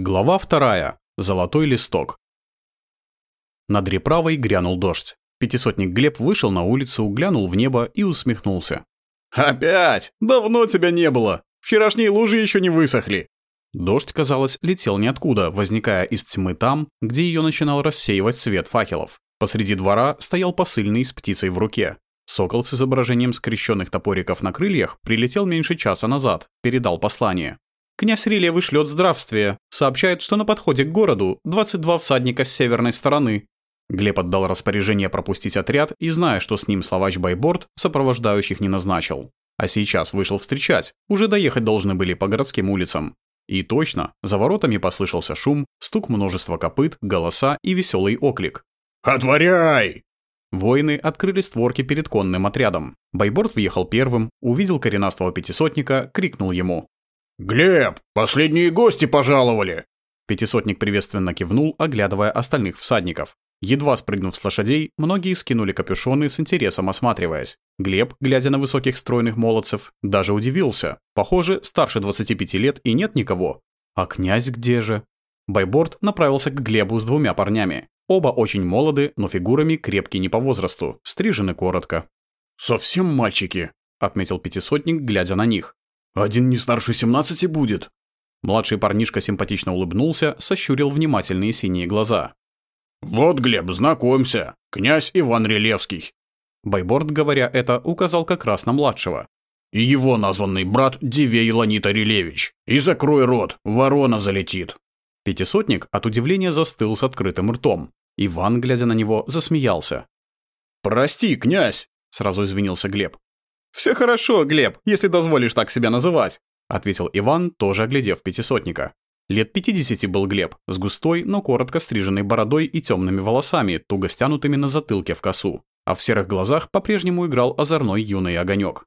Глава вторая. Золотой листок. Над Реправой грянул дождь. Пятисотник Глеб вышел на улицу, глянул в небо и усмехнулся. «Опять! Давно тебя не было! Вчерашние лужи еще не высохли!» Дождь, казалось, летел ниоткуда, возникая из тьмы там, где ее начинал рассеивать свет факелов. Посреди двора стоял посыльный с птицей в руке. Сокол с изображением скрещенных топориков на крыльях прилетел меньше часа назад, передал послание. Князь Рилевый шлет здравствие, сообщает, что на подходе к городу 22 всадника с северной стороны. Глеб отдал распоряжение пропустить отряд и, зная, что с ним словач Байборд, сопровождающих не назначил. А сейчас вышел встречать, уже доехать должны были по городским улицам. И точно, за воротами послышался шум, стук множества копыт, голоса и веселый оклик. «Отворяй!» Воины открыли створки перед конным отрядом. Байборд въехал первым, увидел коренастого пятисотника, крикнул ему. «Глеб, последние гости пожаловали!» Пятисотник приветственно кивнул, оглядывая остальных всадников. Едва спрыгнув с лошадей, многие скинули капюшоны с интересом осматриваясь. Глеб, глядя на высоких стройных молодцев, даже удивился. Похоже, старше 25 лет и нет никого. А князь где же? Байборд направился к Глебу с двумя парнями. Оба очень молоды, но фигурами крепкие не по возрасту, стрижены коротко. «Совсем мальчики», — отметил пятисотник, глядя на них. Один не старше семнадцати будет». Младший парнишка симпатично улыбнулся, сощурил внимательные синие глаза. «Вот, Глеб, знакомься, князь Иван Релевский». Байборд, говоря это, указал как раз на младшего. «И его названный брат Дивей Ланита Релевич. И закрой рот, ворона залетит». Пятисотник от удивления застыл с открытым ртом. Иван, глядя на него, засмеялся. «Прости, князь!» — сразу извинился Глеб. «Все хорошо, Глеб, если дозволишь так себя называть», — ответил Иван, тоже оглядев пятисотника. Лет 50 был Глеб, с густой, но коротко стриженной бородой и темными волосами, туго стянутыми на затылке в косу. А в серых глазах по-прежнему играл озорной юный огонек.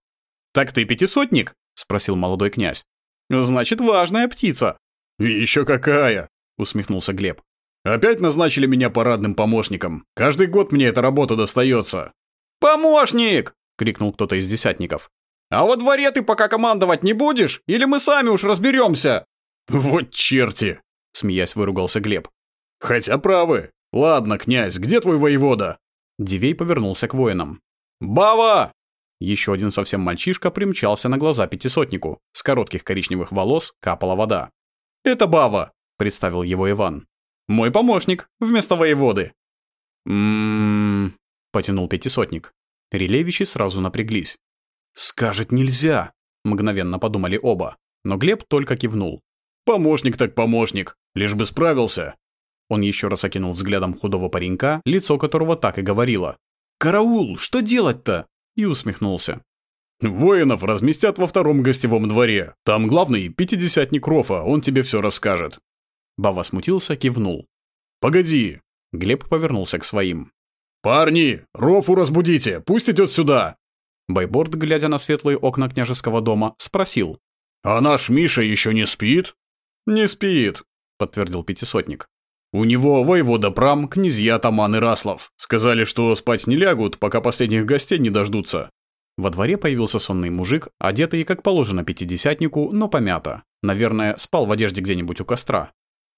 «Так ты пятисотник?» — спросил молодой князь. «Значит, важная птица». «Еще какая!» — усмехнулся Глеб. «Опять назначили меня парадным помощником. Каждый год мне эта работа достается». «Помощник!» Крикнул кто-то из десятников. «А во дворе ты пока командовать не будешь? Или мы сами уж разберемся?» «Вот черти!» — смеясь выругался Глеб. «Хотя правы. Ладно, князь, где твой воевода?» Дивей повернулся к воинам. «Бава!» Еще один совсем мальчишка примчался на глаза пятисотнику. С коротких коричневых волос капала вода. «Это Бава!» — представил его Иван. «Мой помощник, вместо воеводы». «М-м-м...» потянул пятисотник. Релевичи сразу напряглись. «Скажет нельзя!» — мгновенно подумали оба. Но Глеб только кивнул. «Помощник так помощник, лишь бы справился!» Он еще раз окинул взглядом худого паренька, лицо которого так и говорило. «Караул, что делать-то?» и усмехнулся. «Воинов разместят во втором гостевом дворе. Там главный пятидесятник Рофа, он тебе все расскажет». Бава смутился, кивнул. «Погоди!» Глеб повернулся к своим. «Парни, Рофу разбудите, пусть идет сюда!» Байборд, глядя на светлые окна княжеского дома, спросил. «А наш Миша еще не спит?» «Не спит», — подтвердил пятисотник. «У него воевода Прам, князья Таман и Раслов. Сказали, что спать не лягут, пока последних гостей не дождутся». Во дворе появился сонный мужик, одетый, как положено пятидесятнику, но помято. Наверное, спал в одежде где-нибудь у костра.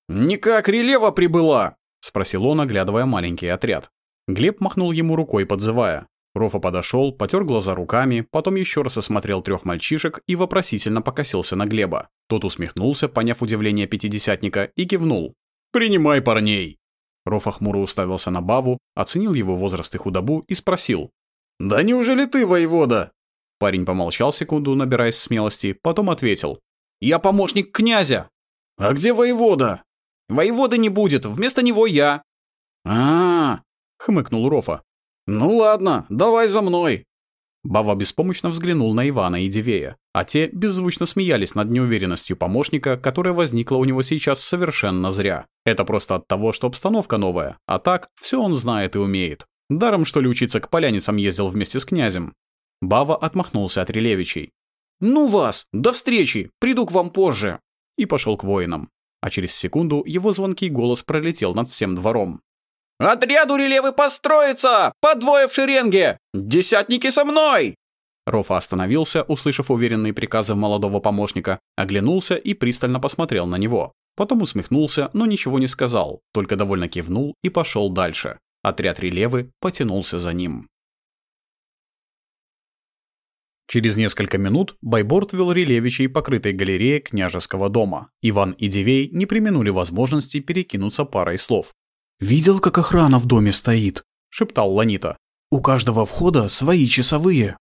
«Никак Релева прибыла?» — спросил он, оглядывая маленький отряд. Глеб махнул ему рукой, подзывая. Рофа подошел, потер глаза руками, потом еще раз осмотрел трех мальчишек и вопросительно покосился на Глеба. Тот усмехнулся, поняв удивление пятидесятника, и кивнул. «Принимай парней!» Рофа хмуро уставился на Баву, оценил его возраст и худобу и спросил. «Да неужели ты воевода?» Парень помолчал секунду, набираясь смелости, потом ответил. «Я помощник князя». «А где воевода?» «Воевода не будет, вместо него я». «А, -а, -а хмыкнул Рофа. «Ну ладно, давай за мной!» Бава беспомощно взглянул на Ивана и Дивея, а те беззвучно смеялись над неуверенностью помощника, которая возникла у него сейчас совершенно зря. Это просто от того, что обстановка новая, а так все он знает и умеет. Даром, что ли, учиться к поляницам ездил вместе с князем. Бава отмахнулся от Релевичей. «Ну вас! До встречи! Приду к вам позже!» И пошел к воинам. А через секунду его звонкий голос пролетел над всем двором. «Отряду релевы построиться! По двое в шеренге! Десятники со мной!» Рофа остановился, услышав уверенные приказы молодого помощника, оглянулся и пристально посмотрел на него. Потом усмехнулся, но ничего не сказал, только довольно кивнул и пошел дальше. Отряд Релевы потянулся за ним. Через несколько минут Байборд вел Релевичей покрытой галерее княжеского дома. Иван и Дивей не применули возможности перекинуться парой слов. «Видел, как охрана в доме стоит?» – шептал Ланита. «У каждого входа свои часовые».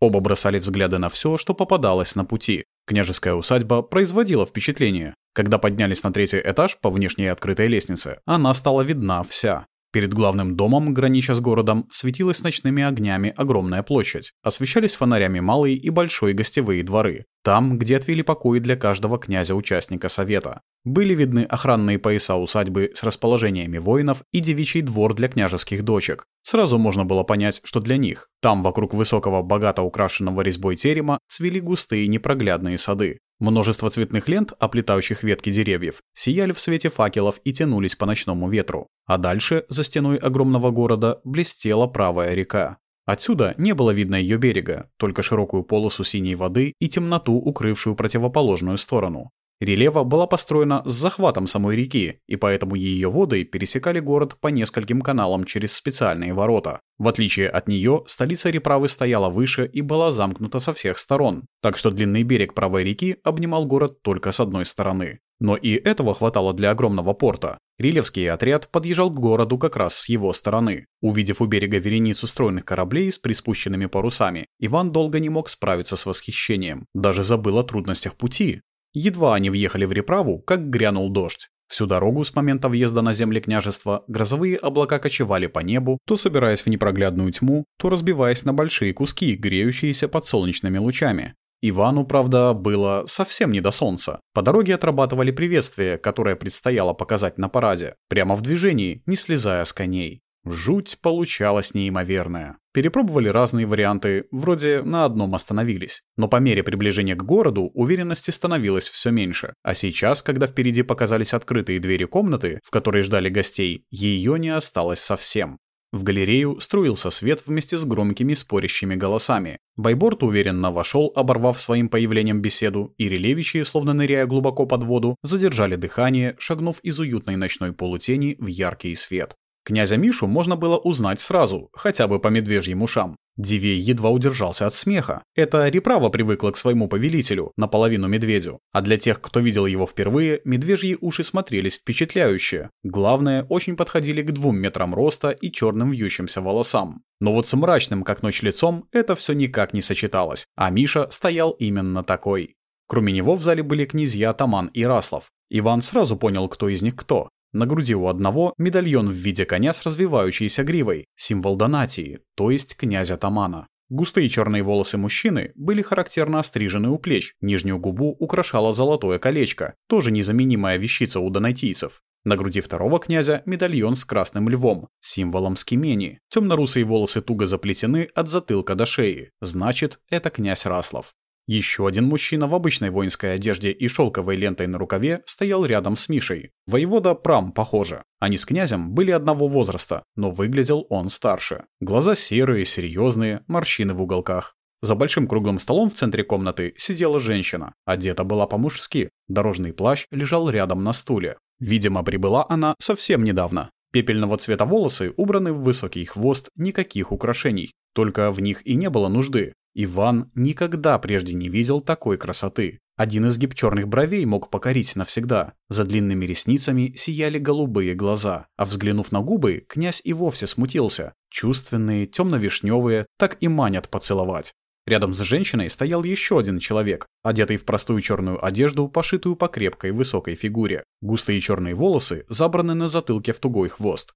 Оба бросали взгляды на все, что попадалось на пути. Княжеская усадьба производила впечатление. Когда поднялись на третий этаж по внешней открытой лестнице, она стала видна вся. Перед главным домом, гранича с городом, светилась ночными огнями огромная площадь. Освещались фонарями малые и большой гостевые дворы. Там, где отвели покои для каждого князя-участника совета. Были видны охранные пояса усадьбы с расположениями воинов и девичий двор для княжеских дочек. Сразу можно было понять, что для них. Там, вокруг высокого, богато украшенного резьбой терема, цвели густые непроглядные сады. Множество цветных лент, оплетающих ветки деревьев, сияли в свете факелов и тянулись по ночному ветру. А дальше, за стеной огромного города, блестела правая река. Отсюда не было видно ее берега, только широкую полосу синей воды и темноту, укрывшую противоположную сторону. Релева была построена с захватом самой реки, и поэтому ее воды пересекали город по нескольким каналам через специальные ворота. В отличие от нее, столица Реправы стояла выше и была замкнута со всех сторон, так что длинный берег правой реки обнимал город только с одной стороны. Но и этого хватало для огромного порта. Рилевский отряд подъезжал к городу как раз с его стороны. Увидев у берега вереницу стройных кораблей с приспущенными парусами, Иван долго не мог справиться с восхищением. Даже забыл о трудностях пути. Едва они въехали в Реправу, как грянул дождь. Всю дорогу с момента въезда на земли княжества грозовые облака кочевали по небу, то собираясь в непроглядную тьму, то разбиваясь на большие куски, греющиеся под солнечными лучами. Ивану, правда, было совсем не до солнца. По дороге отрабатывали приветствие, которое предстояло показать на параде, прямо в движении, не слезая с коней. Жуть получалась неимоверная. Перепробовали разные варианты, вроде на одном остановились. Но по мере приближения к городу уверенности становилось все меньше. А сейчас, когда впереди показались открытые двери комнаты, в которой ждали гостей, ее не осталось совсем. В галерею струился свет вместе с громкими спорящими голосами. Байборд уверенно вошел, оборвав своим появлением беседу, и релевичи, словно ныряя глубоко под воду, задержали дыхание, шагнув из уютной ночной полутени в яркий свет. Князя Мишу можно было узнать сразу, хотя бы по медвежьим ушам. Дивей едва удержался от смеха. Это Реправа привыкла к своему повелителю, наполовину медведю. А для тех, кто видел его впервые, медвежьи уши смотрелись впечатляюще. Главное, очень подходили к двум метрам роста и черным вьющимся волосам. Но вот с мрачным, как ночь лицом, это все никак не сочеталось. А Миша стоял именно такой. Кроме него в зале были князья Таман и Раслов. Иван сразу понял, кто из них кто. На груди у одного медальон в виде коня с развивающейся гривой, символ Донатии, то есть князя Тамана. Густые черные волосы мужчины были характерно острижены у плеч, нижнюю губу украшало золотое колечко, тоже незаменимая вещица у донатийцев. На груди второго князя медальон с красным львом, символом скимени. Темно-русые волосы туго заплетены от затылка до шеи, значит, это князь Раслов. Еще один мужчина в обычной воинской одежде и шелковой лентой на рукаве стоял рядом с Мишей. Воевода Прам, похоже. Они с князем были одного возраста, но выглядел он старше. Глаза серые, серьезные, морщины в уголках. За большим круглым столом в центре комнаты сидела женщина. Одета была по-мужски. Дорожный плащ лежал рядом на стуле. Видимо, прибыла она совсем недавно. Пепельного цвета волосы убраны в высокий хвост, никаких украшений. Только в них и не было нужды. Иван никогда прежде не видел такой красоты. Один изгиб черных бровей мог покорить навсегда. За длинными ресницами сияли голубые глаза, а взглянув на губы, князь и вовсе смутился. Чувственные, темно-вишневые, так и манят поцеловать. Рядом с женщиной стоял еще один человек, одетый в простую черную одежду, пошитую по крепкой высокой фигуре. Густые черные волосы забраны на затылке в тугой хвост.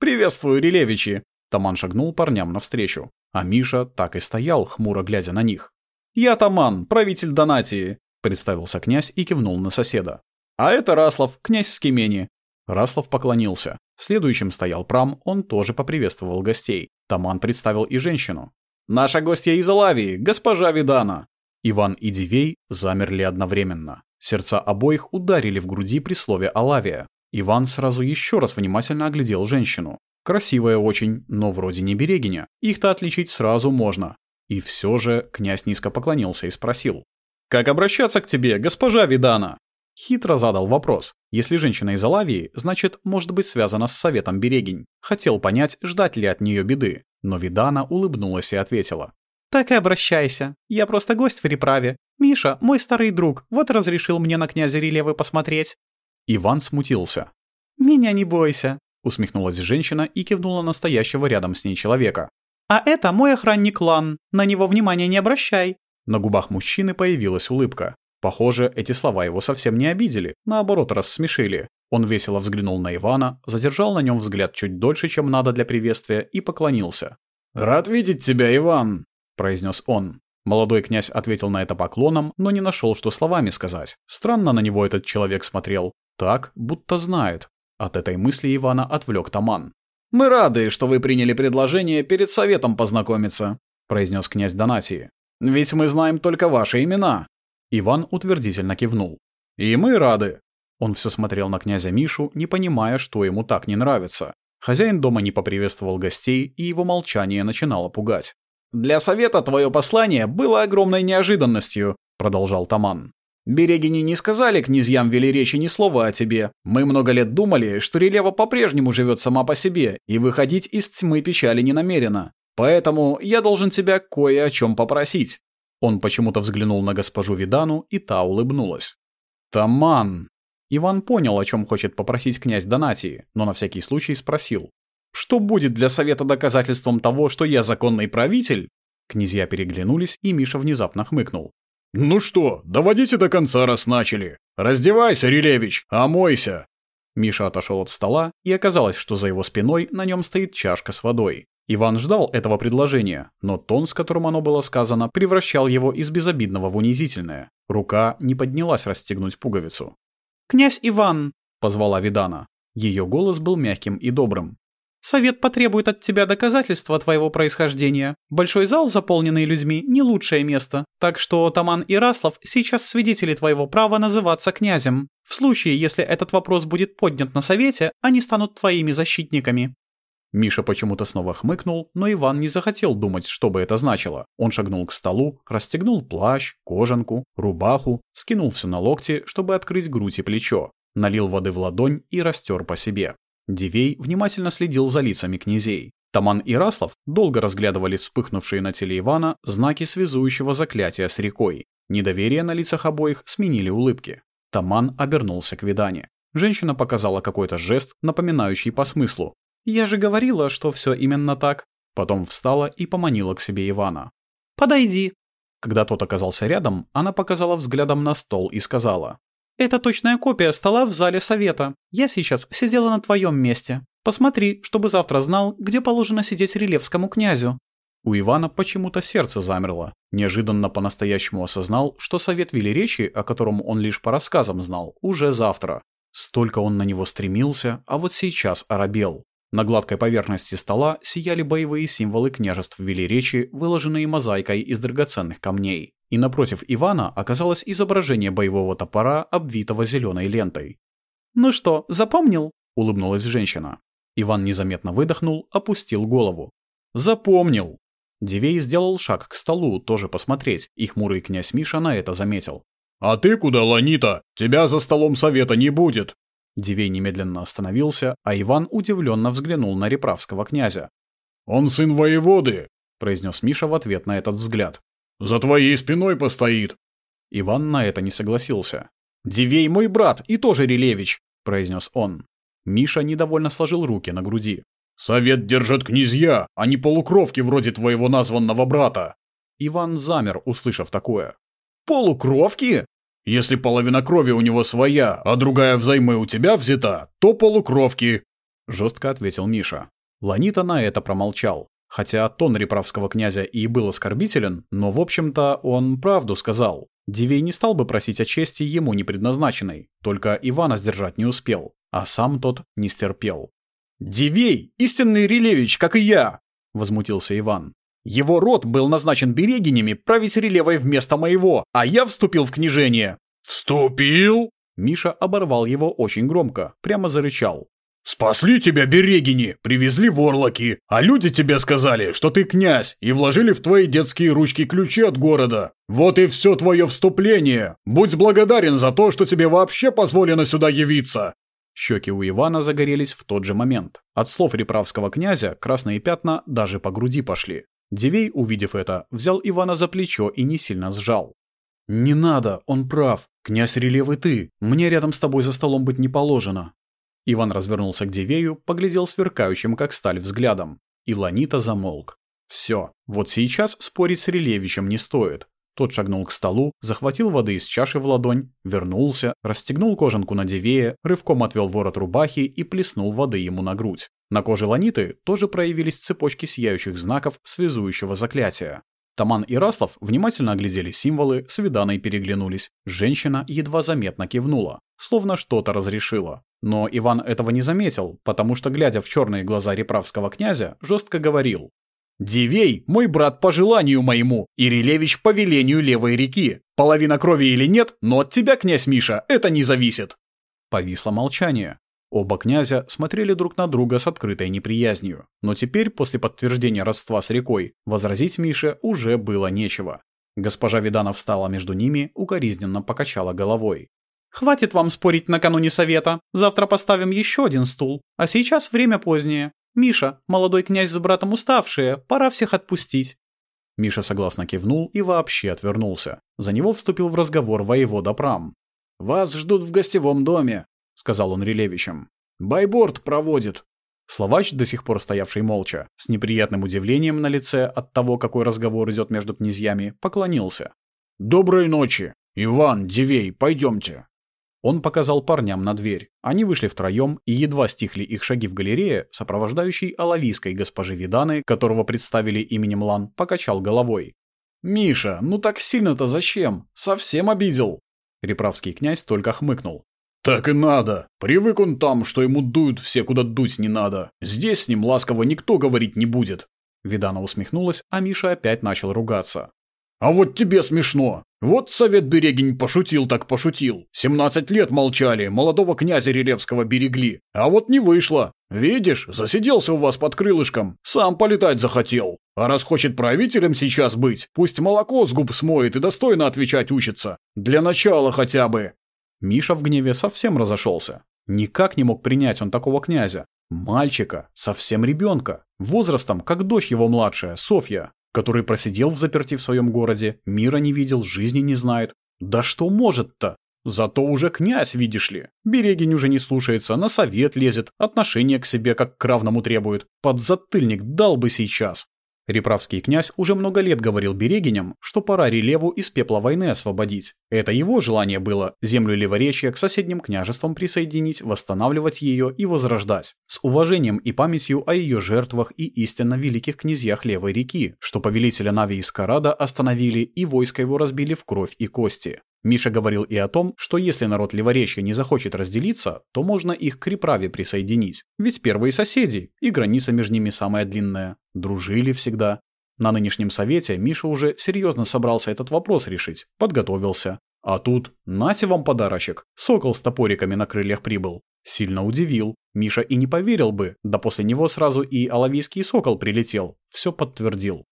«Приветствую, Релевичи!» Таман шагнул парням навстречу. А Миша так и стоял, хмуро глядя на них. «Я Таман, правитель Донатии», — представился князь и кивнул на соседа. «А это Раслов, князь Скимени». Раслов поклонился. Следующим стоял Прам, он тоже поприветствовал гостей. Таман представил и женщину. «Наша гостья из Алавии, госпожа Видана». Иван и Дивей замерли одновременно. Сердца обоих ударили в груди при слове «Алавия». Иван сразу еще раз внимательно оглядел женщину. Красивая очень, но вроде не берегиня. Их-то отличить сразу можно. И все же князь низко поклонился и спросил. «Как обращаться к тебе, госпожа Видана?» Хитро задал вопрос. Если женщина из Алавии, значит, может быть связана с советом Берегинь. Хотел понять, ждать ли от нее беды. Но Видана улыбнулась и ответила. «Так и обращайся. Я просто гость в переправе. Миша, мой старый друг, вот разрешил мне на князя Релевы посмотреть». Иван смутился. «Меня не бойся», — усмехнулась женщина и кивнула на стоящего рядом с ней человека. «А это мой охранник Лан. На него внимания не обращай». На губах мужчины появилась улыбка. Похоже, эти слова его совсем не обидели, наоборот, рассмешили. Он весело взглянул на Ивана, задержал на нем взгляд чуть дольше, чем надо для приветствия, и поклонился. «Рад видеть тебя, Иван», — произнес он. Молодой князь ответил на это поклоном, но не нашел, что словами сказать. Странно на него этот человек смотрел. Так, будто знает. От этой мысли Ивана отвлек Таман. «Мы рады, что вы приняли предложение перед советом познакомиться», — произнес князь Донатии. «Ведь мы знаем только ваши имена». Иван утвердительно кивнул. «И мы рады». Он все смотрел на князя Мишу, не понимая, что ему так не нравится. Хозяин дома не поприветствовал гостей, и его молчание начинало пугать. «Для совета твое послание было огромной неожиданностью», — продолжал Таман. «Берегини не сказали князьям Велеречи ни слова о тебе. Мы много лет думали, что Релева по-прежнему живет сама по себе, и выходить из тьмы печали не намерена. Поэтому я должен тебя кое о чем попросить». Он почему-то взглянул на госпожу Видану, и та улыбнулась. «Таман!» Иван понял, о чем хочет попросить князь Донатии, но на всякий случай спросил. «Что будет для совета доказательством того, что я законный правитель?» Князья переглянулись, и Миша внезапно хмыкнул. «Ну что, доводите до конца, раз начали. Раздевайся, Рилевич, омойся!» Миша отошел от стола, и оказалось, что за его спиной на нем стоит чашка с водой. Иван ждал этого предложения, но тон, с которым оно было сказано, превращал его из безобидного в унизительное. Рука не поднялась расстегнуть пуговицу. «Князь Иван!» — позвала Видана. Ее голос был мягким и добрым. «Совет потребует от тебя доказательства твоего происхождения. Большой зал, заполненный людьми, не лучшее место, так что Таман и Раслов сейчас свидетели твоего права называться князем. В случае, если этот вопрос будет поднят на совете, они станут твоими защитниками. Миша почему-то снова хмыкнул, но Иван не захотел думать, что бы это значило. Он шагнул к столу, расстегнул плащ, кожанку, рубаху, скинул все на локти, чтобы открыть грудь и плечо, налил воды в ладонь и растер по себе. Дивей внимательно следил за лицами князей. Таман и Раслов долго разглядывали вспыхнувшие на теле Ивана знаки связующего заклятия с рекой. Недоверие на лицах обоих сменили улыбки. Таман обернулся к Видане. Женщина показала какой-то жест, напоминающий по смыслу, «Я же говорила, что все именно так». Потом встала и поманила к себе Ивана. «Подойди». Когда тот оказался рядом, она показала взглядом на стол и сказала. «Это точная копия стола в зале совета. Я сейчас сидела на твоем месте. Посмотри, чтобы завтра знал, где положено сидеть релевскому князю». У Ивана почему-то сердце замерло. Неожиданно по-настоящему осознал, что совет вели речи, о котором он лишь по рассказам знал, уже завтра. Столько он на него стремился, а вот сейчас оробел. На гладкой поверхности стола сияли боевые символы княжеств Велиречи, выложенные мозаикой из драгоценных камней. И напротив Ивана оказалось изображение боевого топора, обвитого зеленой лентой. «Ну что, запомнил?» — улыбнулась женщина. Иван незаметно выдохнул, опустил голову. «Запомнил!» Дивей сделал шаг к столу, тоже посмотреть, и хмурый князь Миша на это заметил. «А ты куда, Ланита? Тебя за столом совета не будет!» Дивей немедленно остановился, а Иван удивленно взглянул на реправского князя. «Он сын воеводы», — произнес Миша в ответ на этот взгляд. «За твоей спиной постоит». Иван на это не согласился. «Дивей мой брат и тоже Релевич», — произнес он. Миша недовольно сложил руки на груди. «Совет держат князья, а не полукровки вроде твоего названного брата». Иван замер, услышав такое. «Полукровки?» Если половина крови у него своя, а другая взаймы у тебя взята, то полукровки», — жестко ответил Миша. Ланита на это промолчал. Хотя тон реправского князя и был оскорбителен, но, в общем-то, он правду сказал. Дивей не стал бы просить о чести ему не предназначенной, только Ивана сдержать не успел, а сам тот не стерпел. «Дивей, истинный Релевич, как и я!» — возмутился Иван. Его род был назначен берегинями править релевой вместо моего, а я вступил в княжение». «Вступил?» Миша оборвал его очень громко, прямо зарычал. «Спасли тебя берегини, привезли ворлоки, а люди тебе сказали, что ты князь, и вложили в твои детские ручки ключи от города. Вот и все твое вступление. Будь благодарен за то, что тебе вообще позволено сюда явиться». Щеки у Ивана загорелись в тот же момент. От слов реправского князя красные пятна даже по груди пошли. Дивей, увидев это, взял Ивана за плечо и не сильно сжал. «Не надо, он прав. Князь Релевый ты. Мне рядом с тобой за столом быть не положено. Иван развернулся к Дивею, поглядел сверкающим, как сталь, взглядом. И Ланита замолк. Все, вот сейчас спорить с Релевичем не стоит. Тот шагнул к столу, захватил воды из чаши в ладонь, вернулся, расстегнул кожанку на Дивее, рывком отвел ворот рубахи и плеснул воды ему на грудь. На коже Ланиты тоже проявились цепочки сияющих знаков связующего заклятия. Таман и Раслов внимательно оглядели символы, с переглянулись. Женщина едва заметно кивнула, словно что-то разрешила. Но Иван этого не заметил, потому что, глядя в черные глаза реправского князя, жестко говорил. «Дивей – мой брат по желанию моему, и Релевич по велению левой реки. Половина крови или нет, но от тебя, князь Миша, это не зависит». Повисло молчание. Оба князя смотрели друг на друга с открытой неприязнью. Но теперь, после подтверждения родства с рекой, возразить Мише уже было нечего. Госпожа Видана встала между ними, укоризненно покачала головой. Хватит вам спорить накануне совета. Завтра поставим еще один стул. А сейчас время позднее. Миша, молодой князь с братом уставшие, пора всех отпустить. Миша согласно кивнул и вообще отвернулся. За него вступил в разговор воевода Прам. «Вас ждут в гостевом доме», — сказал он Релевичем. «Байборд проводит». Словач, до сих пор стоявший молча, с неприятным удивлением на лице от того, какой разговор идет между князьями, поклонился. «Доброй ночи! Иван, Дивей, пойдемте!» Он показал парням на дверь. Они вышли втроем, и едва стихли их шаги в галерее, сопровождающий алавийской госпожи Виданы, которого представили именем Лан, покачал головой. «Миша, ну так сильно-то зачем? Совсем обидел!» Реправский князь только хмыкнул. «Так и надо. Привык он там, что ему дуют все, куда дуть не надо. Здесь с ним ласково никто говорить не будет». Видана усмехнулась, а Миша опять начал ругаться. А вот тебе смешно. Вот совет Берегинь пошутил так пошутил. 17 лет молчали, молодого князя Релевского берегли. А вот не вышло. Видишь, засиделся у вас под крылышком, сам полетать захотел. А раз хочет правителем сейчас быть, пусть молоко с губ смоет и достойно отвечать учится. Для начала хотя бы. Миша в гневе совсем разошелся. Никак не мог принять он такого князя. Мальчика, совсем ребенка, возрастом, как дочь его младшая, Софья который просидел в заперти в своем городе, мира не видел, жизни не знает. Да что может-то? Зато уже князь, видишь ли. Берегинь уже не слушается, на совет лезет, отношение к себе как к равному требует. Подзатыльник дал бы сейчас. Реправский князь уже много лет говорил берегиням, что пора Релеву из пепла войны освободить. Это его желание было – землю Леворечья к соседним княжествам присоединить, восстанавливать ее и возрождать. С уважением и памятью о ее жертвах и истинно великих князьях Левой реки, что повелителя Нави из Карада остановили и войско его разбили в кровь и кости. Миша говорил и о том, что если народ Ливоречья не захочет разделиться, то можно их к Реправе присоединить. Ведь первые соседи, и граница между ними самая длинная. Дружили всегда. На нынешнем совете Миша уже серьезно собрался этот вопрос решить, подготовился. А тут, нате вам подарочек, сокол с топориками на крыльях прибыл. Сильно удивил. Миша и не поверил бы, да после него сразу и алавийский сокол прилетел. Все подтвердил.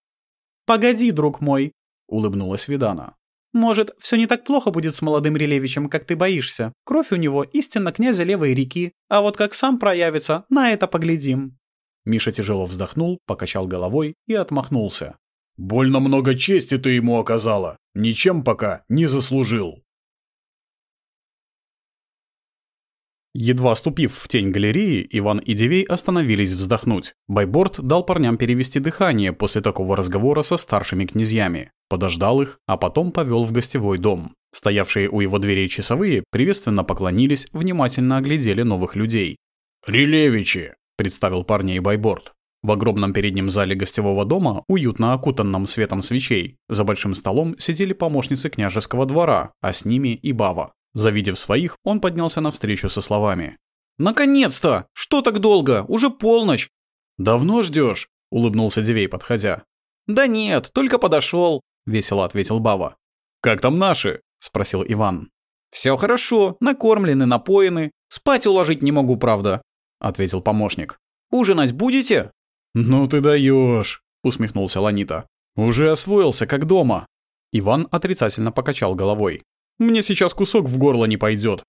«Погоди, друг мой», — улыбнулась Видана. Может, все не так плохо будет с молодым Релевичем, как ты боишься. Кровь у него истинно князя Левой реки, а вот как сам проявится, на это поглядим». Миша тяжело вздохнул, покачал головой и отмахнулся. «Больно много чести ты ему оказала. Ничем пока не заслужил». Едва ступив в тень галереи, Иван и Дивей остановились вздохнуть. Байборд дал парням перевести дыхание после такого разговора со старшими князьями. Подождал их, а потом повел в гостевой дом. Стоявшие у его дверей часовые приветственно поклонились, внимательно оглядели новых людей. «Релевичи!» – представил парней Байборд. В огромном переднем зале гостевого дома, уютно окутанном светом свечей, за большим столом сидели помощницы княжеского двора, а с ними и Бава. Завидев своих, он поднялся навстречу со словами. «Наконец-то! Что так долго? Уже полночь!» «Давно ждешь?» — улыбнулся Дивей, подходя. «Да нет, только подошел», — весело ответил Бава. «Как там наши?» — спросил Иван. «Все хорошо, накормлены, напоены. Спать уложить не могу, правда». ответил помощник. «Ужинать будете?» «Ну ты даешь, усмехнулся Ланита. «Уже освоился, как дома». Иван отрицательно покачал головой. «Мне сейчас кусок в горло не пойдет.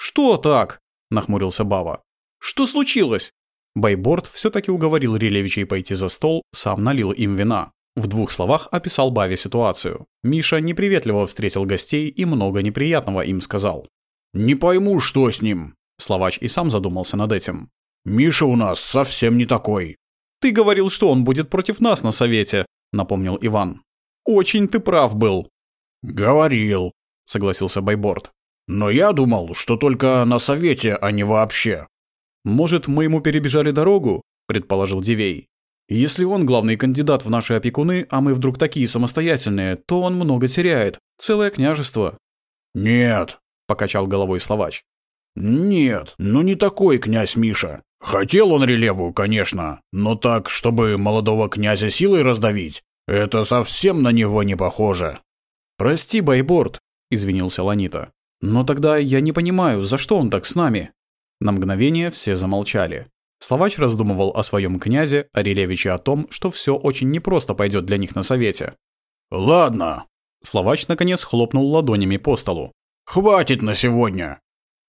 «Что так?» — нахмурился Бава. «Что случилось?» Байборд все-таки уговорил Рилевичей пойти за стол, сам налил им вина. В двух словах описал Баве ситуацию. Миша неприветливо встретил гостей и много неприятного им сказал. «Не пойму, что с ним». Словач и сам задумался над этим. «Миша у нас совсем не такой». «Ты говорил, что он будет против нас на совете», — напомнил Иван. «Очень ты прав был». «Говорил», — согласился Байборд. «Но я думал, что только на совете, а не вообще». «Может, мы ему перебежали дорогу?» — предположил Дивей. Если он главный кандидат в наши опекуны, а мы вдруг такие самостоятельные, то он много теряет. Целое княжество». «Нет», — покачал головой Словач. «Нет, ну не такой князь Миша. Хотел он релеву, конечно, но так, чтобы молодого князя силой раздавить, это совсем на него не похоже». «Прости, Байборд», — извинился Ланита. «Но тогда я не понимаю, за что он так с нами?» На мгновение все замолчали. Словач раздумывал о своем князе, а Релевиче о том, что все очень непросто пойдет для них на совете. «Ладно». Словач, наконец, хлопнул ладонями по столу. «Хватит на сегодня».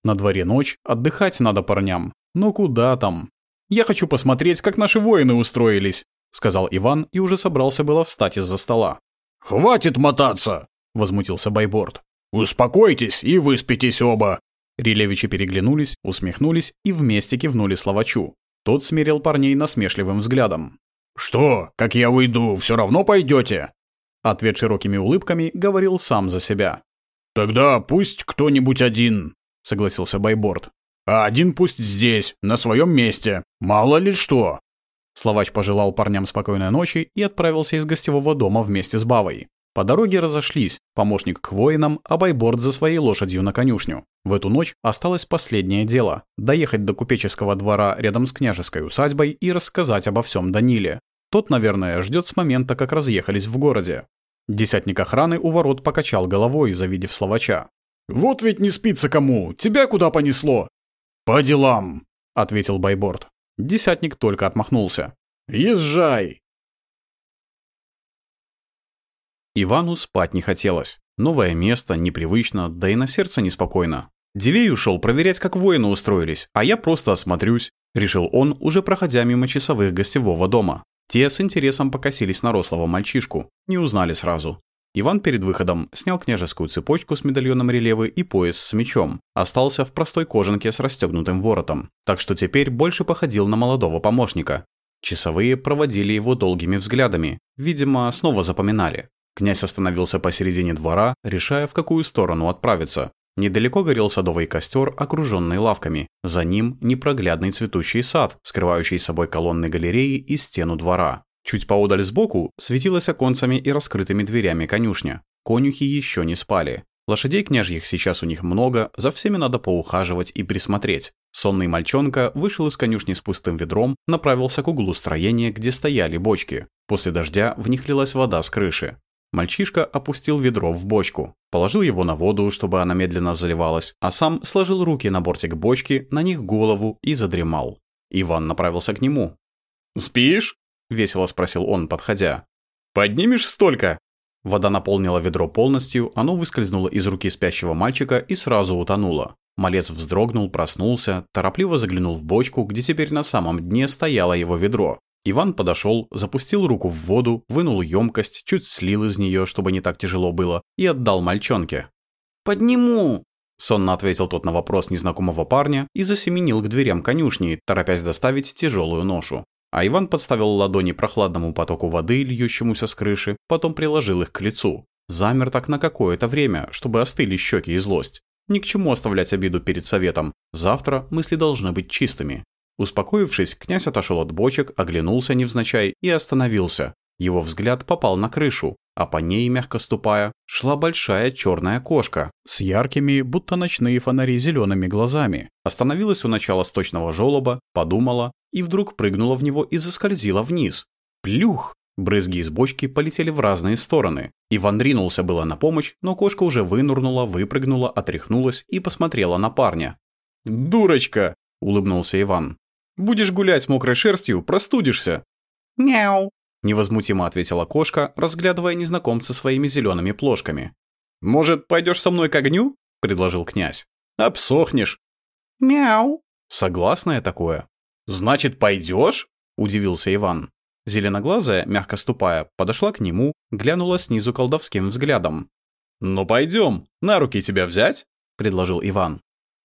На дворе ночь, отдыхать надо парням. Ну куда там? Я хочу посмотреть, как наши воины устроились, сказал Иван и уже собрался было встать из-за стола. «Хватит мотаться!» — возмутился Байборд. «Успокойтесь и выспитесь оба!» Рилевичи переглянулись, усмехнулись и вместе кивнули Словачу. Тот смерил парней насмешливым взглядом. «Что, как я уйду, все равно пойдете?» Ответ широкими улыбками говорил сам за себя. «Тогда пусть кто-нибудь один», — согласился Байборд. «А один пусть здесь, на своем месте. Мало ли что». Словач пожелал парням спокойной ночи и отправился из гостевого дома вместе с Бавой. По дороге разошлись, помощник к воинам, а байборд за своей лошадью на конюшню. В эту ночь осталось последнее дело – доехать до купеческого двора рядом с княжеской усадьбой и рассказать обо всем Даниле. Тот, наверное, ждет с момента, как разъехались в городе. Десятник охраны у ворот покачал головой, завидев словача. «Вот ведь не спится кому! Тебя куда понесло?» «По делам!» — ответил Байборд. Десятник только отмахнулся. «Езжай!» Ивану спать не хотелось. Новое место, непривычно, да и на сердце неспокойно. Дивей ушел проверять, как воины устроились, а я просто осмотрюсь, решил он, уже проходя мимо часовых гостевого дома. Те с интересом покосились на рослого мальчишку, не узнали сразу. Иван перед выходом снял княжескую цепочку с медальоном релевы и пояс с мечом. Остался в простой кожанке с расстегнутым воротом, так что теперь больше походил на молодого помощника. Часовые проводили его долгими взглядами, видимо, снова запоминали. Князь остановился посередине двора, решая, в какую сторону отправиться. Недалеко горел садовый костер, окруженный лавками. За ним непроглядный цветущий сад, скрывающий собой колонны галереи и стену двора. Чуть поодаль сбоку светилась оконцами и раскрытыми дверями конюшня. Конюхи еще не спали. Лошадей княжьих сейчас у них много, за всеми надо поухаживать и присмотреть. Сонный мальчонка вышел из конюшни с пустым ведром, направился к углу строения, где стояли бочки. После дождя в них лилась вода с крыши. Мальчишка опустил ведро в бочку, положил его на воду, чтобы она медленно заливалась, а сам сложил руки на бортик бочки, на них голову и задремал. Иван направился к нему. «Спишь?» — весело спросил он, подходя. «Поднимешь столько?» Вода наполнила ведро полностью, оно выскользнуло из руки спящего мальчика и сразу утонуло. Малец вздрогнул, проснулся, торопливо заглянул в бочку, где теперь на самом дне стояло его ведро. Иван подошел, запустил руку в воду, вынул емкость, чуть слил из нее, чтобы не так тяжело было, и отдал мальчонке. «Подниму!» Сонно ответил тот на вопрос незнакомого парня и засеменил к дверям конюшни, торопясь доставить тяжелую ношу. А Иван подставил ладони прохладному потоку воды, льющемуся с крыши, потом приложил их к лицу. Замер так на какое-то время, чтобы остыли щеки и злость. Ни к чему оставлять обиду перед советом. Завтра мысли должны быть чистыми. Успокоившись, князь отошел от бочек, оглянулся невзначай и остановился. Его взгляд попал на крышу, а по ней, мягко ступая, шла большая черная кошка с яркими, будто ночные фонари зелеными глазами. Остановилась у начала сточного желоба, подумала и вдруг прыгнула в него и заскользила вниз. Плюх! Брызги из бочки полетели в разные стороны. Иван ринулся было на помощь, но кошка уже вынурнула, выпрыгнула, отряхнулась и посмотрела на парня. «Дурочка!» — улыбнулся Иван. Будешь гулять с мокрой шерстью, простудишься». «Мяу», — невозмутимо ответила кошка, разглядывая незнакомца своими зелеными плошками. «Может, пойдешь со мной к огню?» — предложил князь. «Обсохнешь». «Мяу». Согласное такое. «Значит, пойдешь?» — удивился Иван. Зеленоглазая, мягко ступая, подошла к нему, глянула снизу колдовским взглядом. «Ну пойдем, на руки тебя взять?» — предложил Иван.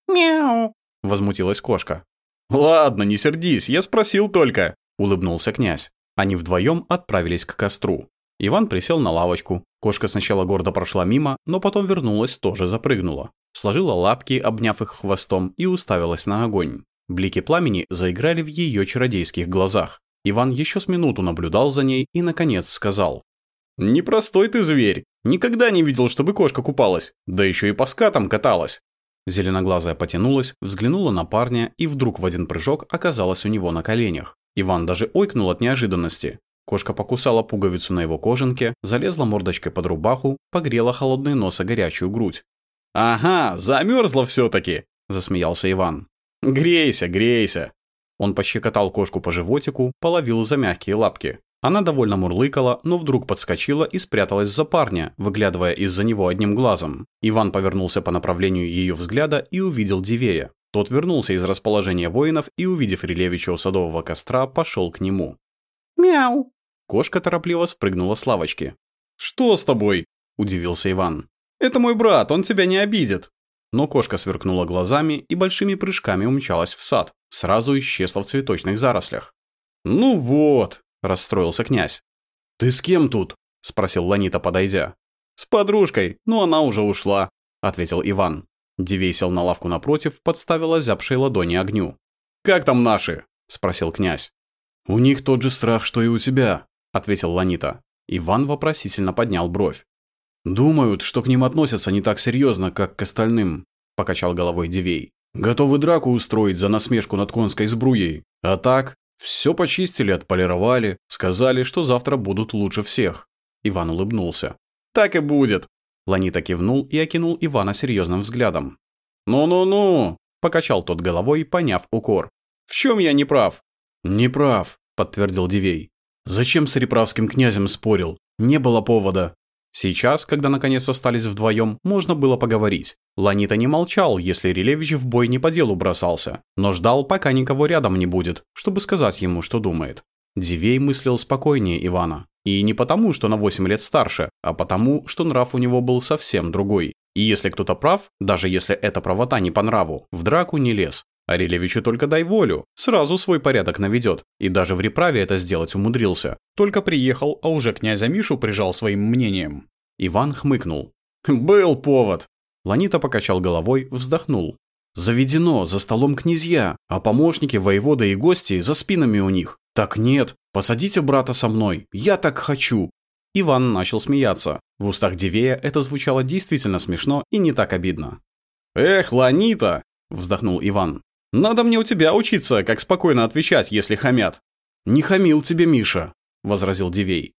«Мяу», — возмутилась кошка. «Ладно, не сердись, я спросил только», — улыбнулся князь. Они вдвоем отправились к костру. Иван присел на лавочку. Кошка сначала гордо прошла мимо, но потом вернулась, тоже запрыгнула. Сложила лапки, обняв их хвостом, и уставилась на огонь. Блики пламени заиграли в ее чародейских глазах. Иван еще с минуту наблюдал за ней и, наконец, сказал. «Непростой ты зверь. Никогда не видел, чтобы кошка купалась. Да еще и по скатам каталась». Зеленоглазая потянулась, взглянула на парня и вдруг в один прыжок оказалась у него на коленях. Иван даже ойкнул от неожиданности. Кошка покусала пуговицу на его кожанке, залезла мордочкой под рубаху, погрела холодный нос о горячую грудь. «Ага, замерзла все-таки!» – засмеялся Иван. «Грейся, грейся!» Он пощекотал кошку по животику, половил за мягкие лапки. Она довольно мурлыкала, но вдруг подскочила и спряталась за парня, выглядывая из-за него одним глазом. Иван повернулся по направлению ее взгляда и увидел Дивея. Тот вернулся из расположения воинов и, увидев Релевича у садового костра, пошел к нему. «Мяу». Кошка торопливо спрыгнула с лавочки. «Что с тобой?» – удивился Иван. «Это мой брат, он тебя не обидит». Но кошка сверкнула глазами и большими прыжками умчалась в сад, сразу исчезла в цветочных зарослях. «Ну вот», – расстроился князь. «Ты с кем тут?» – спросил Ланита, подойдя. «С подружкой, но она уже ушла», – ответил Иван. Дивей сел на лавку напротив, подставила зябшей ладони огню. «Как там наши?» – спросил князь. «У них тот же страх, что и у тебя», – ответил Ланита. Иван вопросительно поднял бровь. «Думают, что к ним относятся не так серьезно, как к остальным», – покачал головой Дивей. «Готовы драку устроить за насмешку над конской сбруей. А так, все почистили, отполировали, сказали, что завтра будут лучше всех». Иван улыбнулся. «Так и будет». Ланита кивнул и окинул Ивана серьезным взглядом. «Ну-ну-ну», – покачал тот головой, поняв укор. «В чем я не прав?» «Не прав», – подтвердил Дивей. «Зачем с Реправским князем спорил? Не было повода. Сейчас, когда наконец остались вдвоем, можно было поговорить. Ланита не молчал, если Релевич в бой не по делу бросался, но ждал, пока никого рядом не будет, чтобы сказать ему, что думает. Дивей мыслил спокойнее Ивана. И не потому, что на 8 лет старше, а потому, что нрав у него был совсем другой. И если кто-то прав, даже если эта правота не по нраву, в драку не лез. А Релевичу только дай волю, сразу свой порядок наведет. И даже в реправе это сделать умудрился. Только приехал, а уже князя Мишу прижал своим мнением. Иван хмыкнул. «Был повод!» Ланита покачал головой, вздохнул. «Заведено, за столом князья, а помощники, воевода и гости за спинами у них. Так нет, посадите брата со мной, я так хочу!» Иван начал смеяться. В устах Дивея это звучало действительно смешно и не так обидно. «Эх, Ланита!» – вздохнул Иван. «Надо мне у тебя учиться, как спокойно отвечать, если хамят». «Не хамил тебе Миша», – возразил Дивей.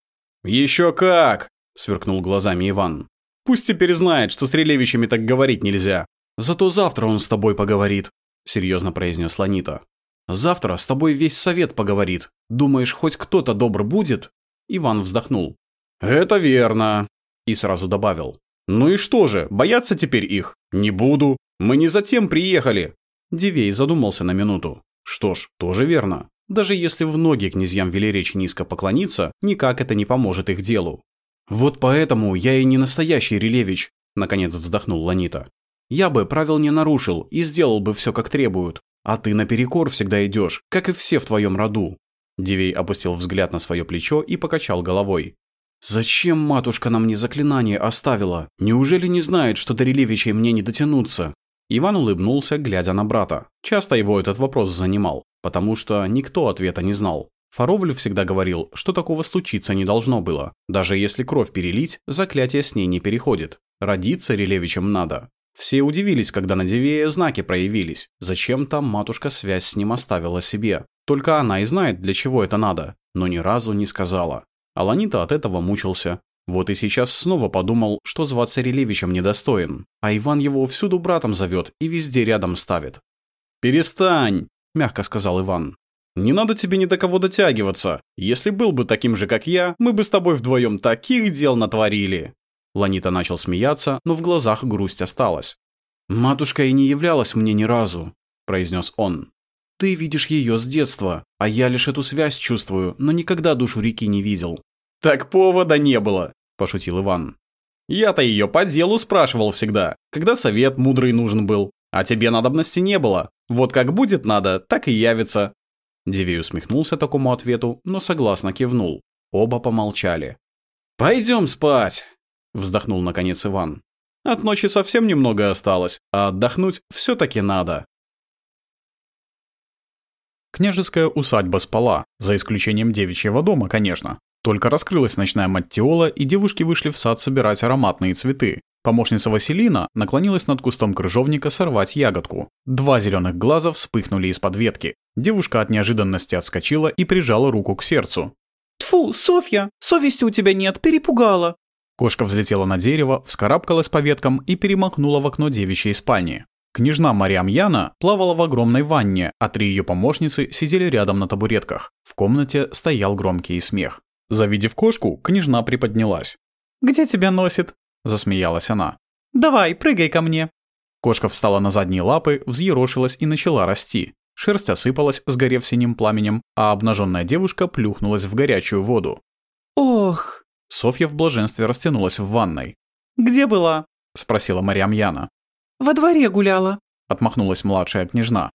«Еще как!» – сверкнул глазами Иван. «Пусть теперь знает, что с Релевичами так говорить нельзя. Зато завтра он с тобой поговорит», – серьезно произнес Ланита. «Завтра с тобой весь совет поговорит. Думаешь, хоть кто-то добр будет?» Иван вздохнул. «Это верно», – и сразу добавил. «Ну и что же, бояться теперь их? Не буду. Мы не затем приехали. Дивей задумался на минуту. Что ж, тоже верно. Даже если в ноги князьям Велеречи низко поклониться, никак это не поможет их делу. «Вот поэтому я и не настоящий Релевич», – наконец вздохнул Ланита. «Я бы правил не нарушил и сделал бы все как требуют. А ты наперекор всегда идешь, как и все в твоем роду». Дивей опустил взгляд на свое плечо и покачал головой. «Зачем матушка нам не заклинание оставила? Неужели не знает, что до Релевичей мне не дотянуться? Иван улыбнулся, глядя на брата. Часто его этот вопрос занимал, потому что никто ответа не знал. Фаровль всегда говорил, что такого случиться не должно было. Даже если кровь перелить, заклятие с ней не переходит. Родиться Релевичем надо. Все удивились, когда на Дивее знаки проявились. Зачем-то матушка связь с ним оставила себе. Только она и знает, для чего это надо, но ни разу не сказала. Аланита от этого мучился. Вот и сейчас снова подумал, что зваться Релевичем недостоин, а Иван его всюду братом зовет и везде рядом ставит. «Перестань!» – мягко сказал Иван. Не надо тебе ни до кого дотягиваться. Если был бы таким же, как я, мы бы с тобой вдвоем таких дел натворили». Ланита начал смеяться, но в глазах грусть осталась. «Матушка и не являлась мне ни разу», — произнес он. «Ты видишь ее с детства, а я лишь эту связь чувствую, но никогда душу реки не видел». «Так повода не было», — пошутил Иван. «Я-то ее по делу спрашивал всегда, когда совет мудрый нужен был, а тебе надобности не было. Вот как будет надо, так и явится. Дивей усмехнулся такому ответу, но согласно кивнул. Оба помолчали. «Пойдем спать!» — вздохнул наконец Иван. «От ночи совсем немного осталось, а отдохнуть все таки надо». Княжеская усадьба спала, за исключением девичьего дома, конечно. Только раскрылась ночная маттиола, и девушки вышли в сад собирать ароматные цветы. Помощница Василина наклонилась над кустом крыжовника сорвать ягодку. Два зеленых глаза вспыхнули из-под ветки. Девушка от неожиданности отскочила и прижала руку к сердцу. «Тьфу, Софья, совести у тебя нет, перепугала!» Кошка взлетела на дерево, вскарабкалась по веткам и перемахнула в окно девичьей спальни. Княжна Мариам Яна плавала в огромной ванне, а три ее помощницы сидели рядом на табуретках. В комнате стоял громкий смех. Завидев кошку, княжна приподнялась. «Где тебя носит?» засмеялась она. «Давай, прыгай ко мне». Кошка встала на задние лапы, взъерошилась и начала расти. Шерсть осыпалась, сгорев синим пламенем, а обнаженная девушка плюхнулась в горячую воду. «Ох!» Софья в блаженстве растянулась в ванной. «Где была?» — спросила Марьям Яна. «Во дворе гуляла», — отмахнулась младшая княжна.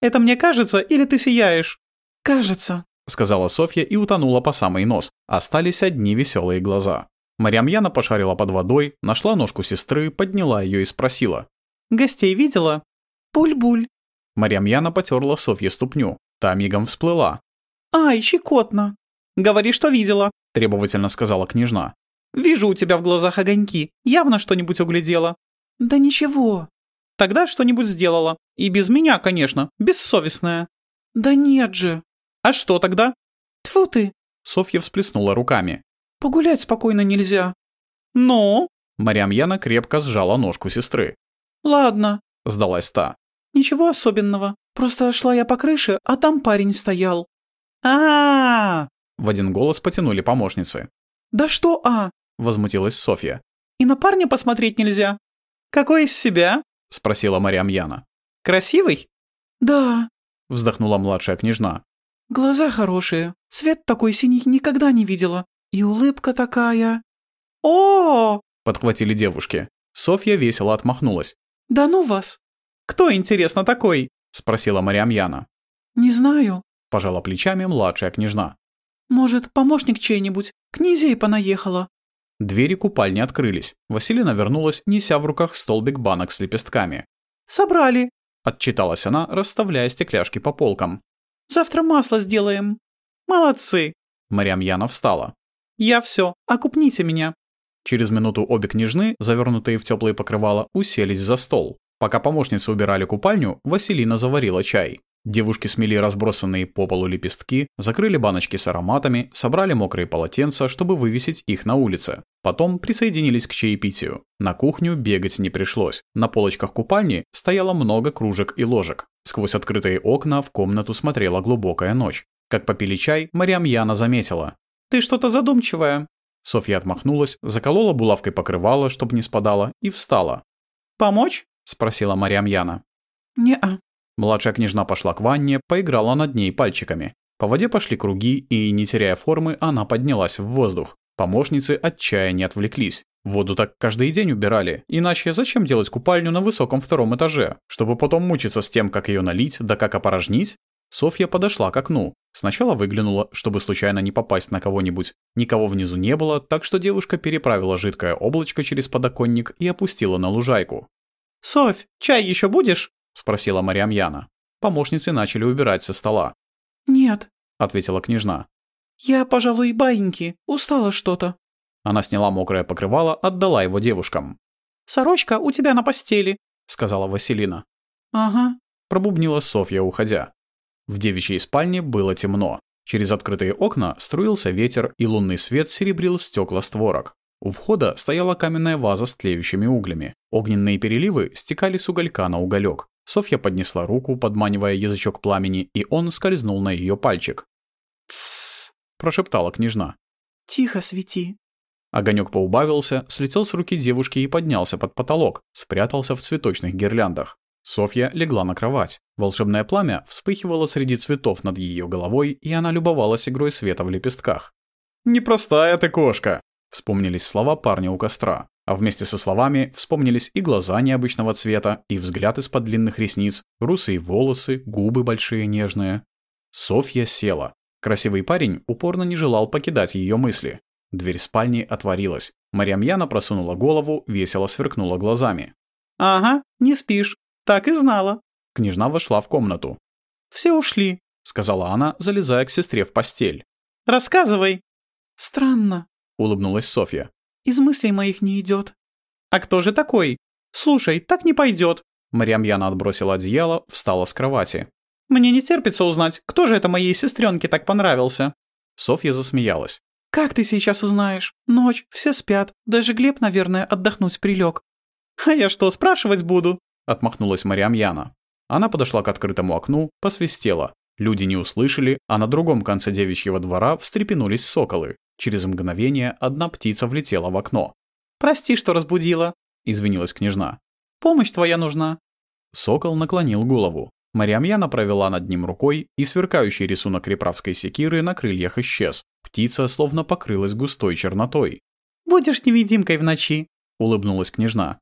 «Это мне кажется, или ты сияешь?» «Кажется», — сказала Софья и утонула по самый нос. Остались одни веселые глаза. Марьямьяна пошарила под водой, нашла ножку сестры, подняла ее и спросила. «Гостей видела?» «Буль-буль». Марьямьяна потерла Софье ступню. Та мигом всплыла. «Ай, щекотно!» «Говори, что видела», — требовательно сказала княжна. «Вижу у тебя в глазах огоньки. Явно что-нибудь углядела». «Да ничего». «Тогда что-нибудь сделала. И без меня, конечно. Бессовестная». «Да нет же». «А что тогда?» Тфу ты». Софья всплеснула руками. Погулять спокойно нельзя». «Ну?» Марьям Яна крепко сжала ножку сестры. «Ладно», — сдалась та. «Ничего особенного. Просто шла я по крыше, а там парень стоял». а, -а, В один голос потянули помощницы. «Да что «а»?» — возмутилась Софья. «И на парня посмотреть нельзя». «Какой из себя?» — спросила Марьям Яна. «Красивый?» «Да», — вздохнула младшая княжна. «Глаза хорошие. Цвет такой синий никогда не видела. И улыбка такая. О! подхватили девушки. Софья весело отмахнулась. Да ну вас. Кто, интересно, такой? спросила Мариам Яна. Не знаю, пожала плечами младшая княжна. Может, помощник чей-нибудь? Князей понаехала. Двери купальни открылись. Василина вернулась, неся в руках столбик банок с лепестками. «Собрали», — отчиталась она, расставляя стекляшки по полкам. «Завтра масло сделаем». «Молодцы». Марьям Яна встала. «Я все, окупните меня». Через минуту обе княжны, завернутые в теплые покрывала, уселись за стол. Пока помощницы убирали купальню, Василина заварила чай. Девушки смели разбросанные по полу лепестки, закрыли баночки с ароматами, собрали мокрые полотенца, чтобы вывесить их на улице. Потом присоединились к чаепитию. На кухню бегать не пришлось. На полочках купальни стояло много кружек и ложек. Сквозь открытые окна в комнату смотрела глубокая ночь. Как попили чай, Марьям Яна заметила. «Ты что-то задумчивая». Софья отмахнулась, заколола булавкой покрывало, чтобы не спадала, и встала. «Помочь?» — спросила Марьям Яна. «Не-а». Младшая княжна пошла к ванне, поиграла над ней пальчиками. По воде пошли круги, и, не теряя формы, она поднялась в воздух. Помощницы от чая не отвлеклись. Воду так каждый день убирали, иначе зачем делать купальню на высоком втором этаже, чтобы потом мучиться с тем, как ее налить, да как опорожнить? Софья подошла к окну. Сначала выглянула, чтобы случайно не попасть на кого-нибудь. Никого внизу не было, так что девушка переправила жидкое облачко через подоконник и опустила на лужайку. «Софь, чай еще будешь?» — спросила Марьям Яна. Помощницы начали убирать со стола. «Нет», — ответила княжна. «Я, пожалуй, баиньки. Устала что-то». Она сняла мокрое покрывало, отдала его девушкам. «Сорочка у тебя на постели», — сказала Василина. «Ага», — пробубнила Софья, уходя. В девичьей спальне было темно. Через открытые окна струился ветер, и лунный свет серебрил стекла створок. У входа стояла каменная ваза с тлеющими углями. Огненные переливы стекали с уголька на уголек. Софья поднесла руку, подманивая язычок пламени, и он скользнул на ее пальчик. «Тссс!» – прошептала княжна. «Тихо свети!» Огонек поубавился, слетел с руки девушки и поднялся под потолок, спрятался в цветочных гирляндах. Софья легла на кровать. Волшебное пламя вспыхивало среди цветов над ее головой, и она любовалась игрой света в лепестках. «Непростая ты кошка!» Вспомнились слова парня у костра. А вместе со словами вспомнились и глаза необычного цвета, и взгляд из-под длинных ресниц, русые волосы, губы большие нежные. Софья села. Красивый парень упорно не желал покидать ее мысли. Дверь спальни отворилась. Марьямьяна просунула голову, весело сверкнула глазами. «Ага, не спишь. Так и знала». Княжна вошла в комнату. «Все ушли», — сказала она, залезая к сестре в постель. «Рассказывай». «Странно», — улыбнулась Софья. «Из мыслей моих не идет. «А кто же такой? Слушай, так не пойдет. Марьямьяна отбросила одеяло, встала с кровати. «Мне не терпится узнать, кто же это моей сестренке так понравился». Софья засмеялась. «Как ты сейчас узнаешь? Ночь, все спят. Даже Глеб, наверное, отдохнуть прилег. «А я что, спрашивать буду?» — отмахнулась Мариамьяна. Она подошла к открытому окну, посвистела. Люди не услышали, а на другом конце девичьего двора встрепенулись соколы. Через мгновение одна птица влетела в окно. «Прости, что разбудила», — извинилась княжна. «Помощь твоя нужна». Сокол наклонил голову. Мариамьяна провела над ним рукой, и сверкающий рисунок реправской секиры на крыльях исчез. Птица словно покрылась густой чернотой. «Будешь невидимкой в ночи», — улыбнулась княжна.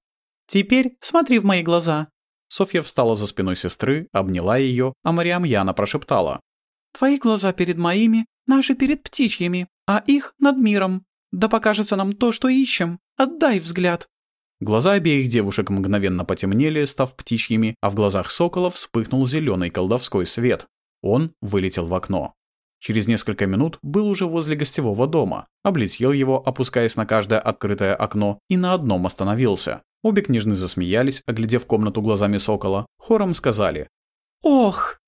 Теперь смотри в мои глаза». Софья встала за спиной сестры, обняла ее, а Мариам Яна прошептала. «Твои глаза перед моими, наши перед птичьими, а их над миром. Да покажется нам то, что ищем. Отдай взгляд». Глаза обеих девушек мгновенно потемнели, став птичьими, а в глазах сокола вспыхнул зеленый колдовской свет. Он вылетел в окно. Через несколько минут был уже возле гостевого дома, облетел его, опускаясь на каждое открытое окно, и на одном остановился. Обе княжны засмеялись, оглядев комнату глазами сокола, хором сказали «Ох!».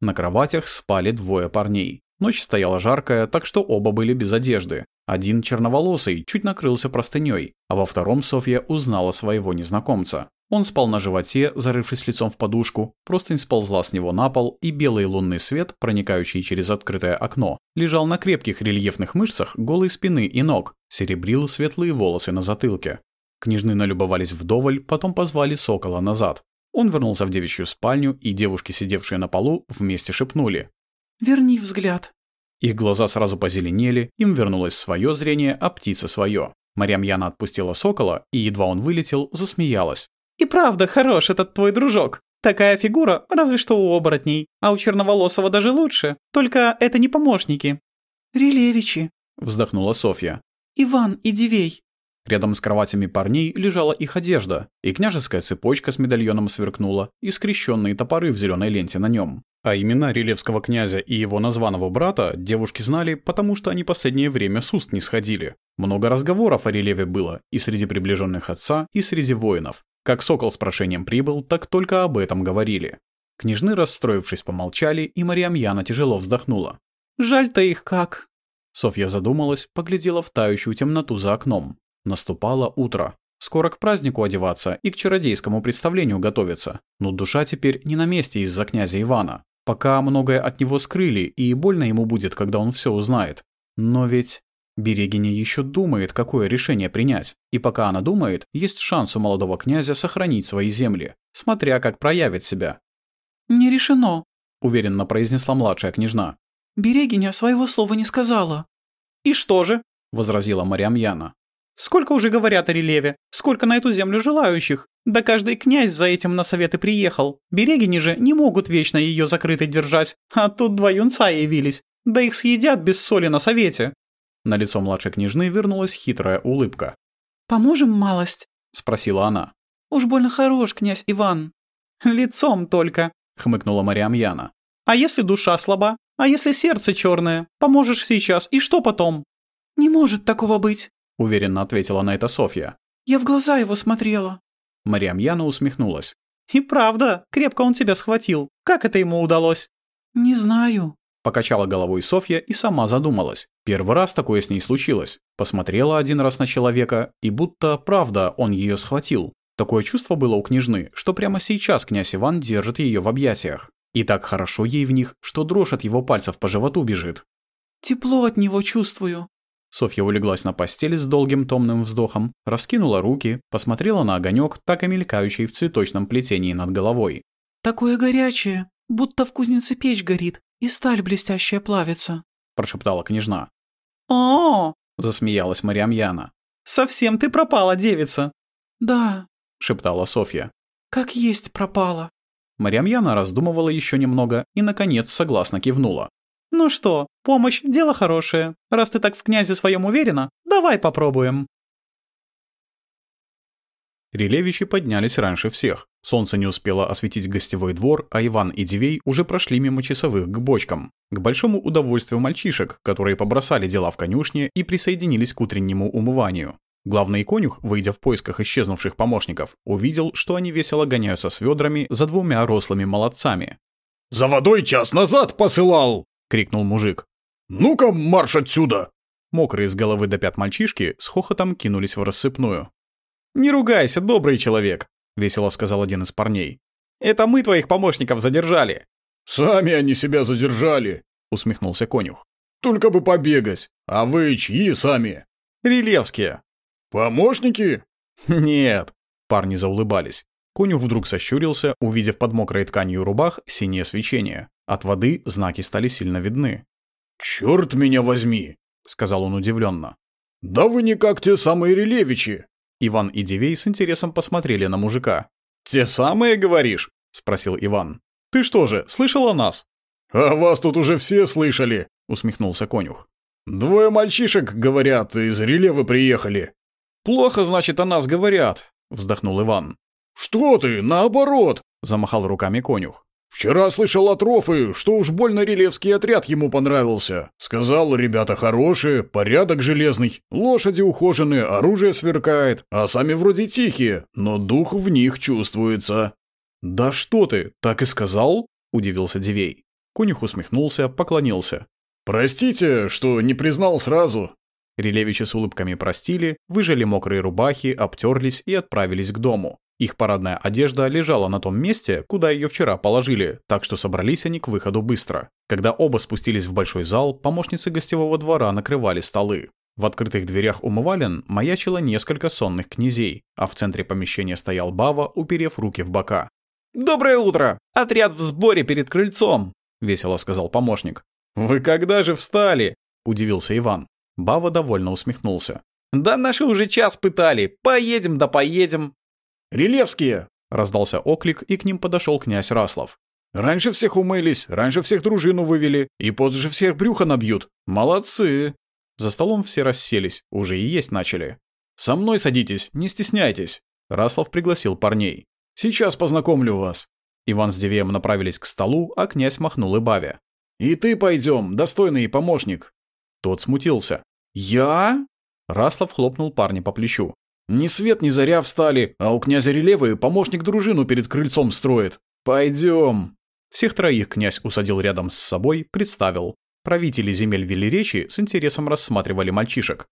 На кроватях спали двое парней. Ночь стояла жаркая, так что оба были без одежды. Один черноволосый чуть накрылся простыней, а во втором Софья узнала своего незнакомца. Он спал на животе, зарывшись лицом в подушку, простынь сползла с него на пол, и белый лунный свет, проникающий через открытое окно, лежал на крепких рельефных мышцах голой спины и ног, серебрил светлые волосы на затылке. Княжны налюбовались вдоволь, потом позвали Сокола назад. Он вернулся в девичью спальню, и девушки, сидевшие на полу, вместе шепнули. «Верни взгляд». Их глаза сразу позеленели, им вернулось свое зрение, а птица свое. Марьям Яна отпустила сокола, и едва он вылетел, засмеялась. «И правда хорош этот твой дружок. Такая фигура, разве что у оборотней, а у черноволосого даже лучше, только это не помощники». «Релевичи», — вздохнула Софья. «Иван и Дивей. Рядом с кроватями парней лежала их одежда, и княжеская цепочка с медальоном сверкнула, и скрещенные топоры в зеленой ленте на нем. А имена Рилевского князя и его названного брата девушки знали, потому что они последнее время с уст не сходили. Много разговоров о Рилеве было и среди приближенных отца, и среди воинов. Как сокол с прошением прибыл, так только об этом говорили. Княжны, расстроившись, помолчали, и Мариам Яна тяжело вздохнула. «Жаль-то их как!» Софья задумалась, поглядела в тающую темноту за окном. Наступало утро. Скоро к празднику одеваться и к чародейскому представлению готовиться. Но душа теперь не на месте из-за князя Ивана. Пока многое от него скрыли, и больно ему будет, когда он все узнает. Но ведь... Берегиня еще думает, какое решение принять. И пока она думает, есть шанс у молодого князя сохранить свои земли, смотря как проявит себя. «Не решено», — уверенно произнесла младшая княжна. «Берегиня своего слова не сказала». «И что же?» — возразила Мариам Яна. Сколько уже говорят о релеве? Сколько на эту землю желающих? Да каждый князь за этим на советы приехал. Берегини же не могут вечно ее закрытой держать. А тут два юнца явились. Да их съедят без соли на совете». На лицо младшей княжны вернулась хитрая улыбка. «Поможем малость?» — спросила она. «Уж больно хорош, князь Иван». «Лицом только», — хмыкнула Мариам Яна. «А если душа слаба? А если сердце черное? Поможешь сейчас, и что потом?» «Не может такого быть», — уверенно ответила на это Софья. «Я в глаза его смотрела». Мариам Яна усмехнулась. «И правда, крепко он тебя схватил. Как это ему удалось?» «Не знаю», — покачала головой Софья и сама задумалась. Первый раз такое с ней случилось. Посмотрела один раз на человека, и будто, правда, он ее схватил. Такое чувство было у княжны, что прямо сейчас князь Иван держит ее в объятиях. И так хорошо ей в них, что дрожь от его пальцев по животу бежит. «Тепло от него чувствую». Софья улеглась на постели с долгим томным вздохом, раскинула руки, посмотрела на огонек, так и мелькающий в цветочном плетении над головой. «Такое горячее, будто в кузнице печь горит, и сталь блестящая плавится», – прошептала княжна. «О!» – засмеялась Марьямьяна. «Совсем ты пропала, девица!» «Да», – шептала Софья. «Как есть пропала». Марьямьяна раздумывала еще немного и, наконец, согласно кивнула. «Ну что, помощь – дело хорошее. Раз ты так в князе своем уверена, давай попробуем». Релевичи поднялись раньше всех. Солнце не успело осветить гостевой двор, а Иван и Дивей уже прошли мимо часовых к бочкам. К большому удовольствию мальчишек, которые побросали дела в конюшне и присоединились к утреннему умыванию. Главный конюх, выйдя в поисках исчезнувших помощников, увидел, что они весело гоняются с ведрами за двумя рослыми молодцами. «За водой час назад посылал!» — крикнул мужик. «Ну-ка, марш отсюда!» Мокрые с головы до пят мальчишки с хохотом кинулись в рассыпную. «Не ругайся, добрый человек», — весело сказал один из парней. «Это мы твоих помощников задержали». «Сами они себя задержали», — усмехнулся конюх. «Только бы побегать. А вы чьи сами?» «Рилевские». «Помощники?» «Нет», — парни заулыбались. Конюх вдруг сощурился, увидев под мокрой тканью рубах синее свечение. От воды знаки стали сильно видны. «Чёрт меня возьми!» — сказал он удивленно. «Да вы не как те самые Релевичи!» Иван и Дивей с интересом посмотрели на мужика. «Те самые, говоришь?» — спросил Иван. «Ты что же, слышал о нас?» «А вас тут уже все слышали», — усмехнулся конюх. «Двое мальчишек, говорят, из Релевы приехали». «Плохо, значит, о нас говорят», — вздохнул Иван. «Что ты, наоборот», — замахал руками конюх. «Вчера слышал от Рофы, что уж больно релевский отряд ему понравился. Сказал, ребята хорошие, порядок железный, лошади ухоженные, оружие сверкает, а сами вроде тихие, но дух в них чувствуется». «Да что ты, так и сказал?» – удивился Дивей. Конюх усмехнулся, поклонился. «Простите, что не признал сразу». Релевичи с улыбками простили, выжали мокрые рубахи, обтерлись и отправились к дому. Их парадная одежда лежала на том месте, куда ее вчера положили, так что собрались они к выходу быстро. Когда оба спустились в большой зал, помощницы гостевого двора накрывали столы. В открытых дверях умывален маячило несколько сонных князей, а в центре помещения стоял Бава, уперев руки в бока. «Доброе утро! Отряд в сборе перед крыльцом!» — весело сказал помощник. «Вы когда же встали?» — удивился Иван. Бава довольно усмехнулся. «Да наши уже час пытали. Поедем да поедем. «Релевские!» — раздался оклик, и к ним подошел князь Раслов. «Раньше всех умылись, раньше всех дружину вывели, и позже всех брюха набьют. Молодцы!» За столом все расселись, уже и есть начали. «Со мной садитесь, не стесняйтесь!» Раслов пригласил парней. «Сейчас познакомлю вас». Иван с Дивеем направились к столу, а князь махнул и Баве. «И ты пойдем, достойный помощник». Тот смутился. «Я?» Раслов хлопнул парня по плечу. Ни свет ни заря встали, а у князя Релевы помощник дружину перед крыльцом строит. Пойдем. Всех троих князь усадил рядом с собой, представил. Правители земель Велеречи с интересом рассматривали мальчишек.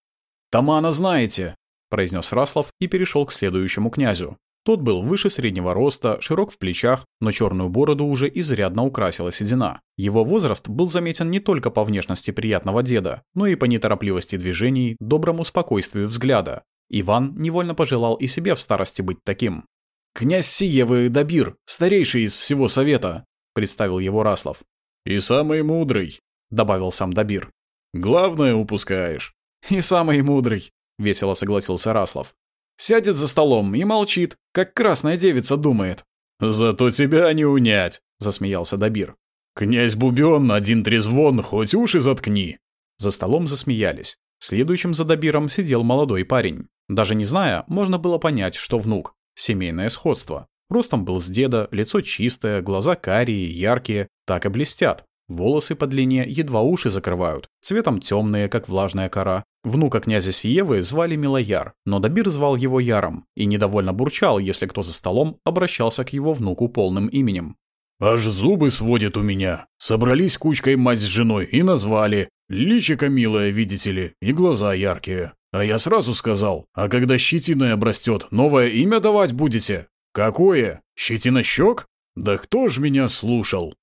«Тамана знаете», — произнес Раслов и перешел к следующему князю. Тот был выше среднего роста, широк в плечах, но черную бороду уже изрядно украсила седина. Его возраст был заметен не только по внешности приятного деда, но и по неторопливости движений, доброму спокойствию взгляда. Иван невольно пожелал и себе в старости быть таким. «Князь Сиевы Добир, старейший из всего совета», — представил его Раслов. «И самый мудрый», — добавил сам Добир. «Главное упускаешь». «И самый мудрый», — весело согласился Раслов. «Сядет за столом и молчит, как красная девица думает». «Зато тебя не унять», — засмеялся Добир. «Князь Бубен, один трезвон, хоть уши заткни». За столом засмеялись. Следующим за Добиром сидел молодой парень. Даже не зная, можно было понять, что внук. Семейное сходство. Ростом был с деда, лицо чистое, глаза карие, яркие, так и блестят. Волосы по длине едва уши закрывают, цветом темные, как влажная кора. Внука князя Сиевы звали Милояр, но Добир звал его Яром и недовольно бурчал, если кто за столом обращался к его внуку полным именем. «Аж зубы сводят у меня. Собрались кучкой мать с женой и назвали. Личико милое, видите ли, и глаза яркие. А я сразу сказал, а когда щетиной обрастет, новое имя давать будете? Какое? Щетинощек? Да кто ж меня слушал?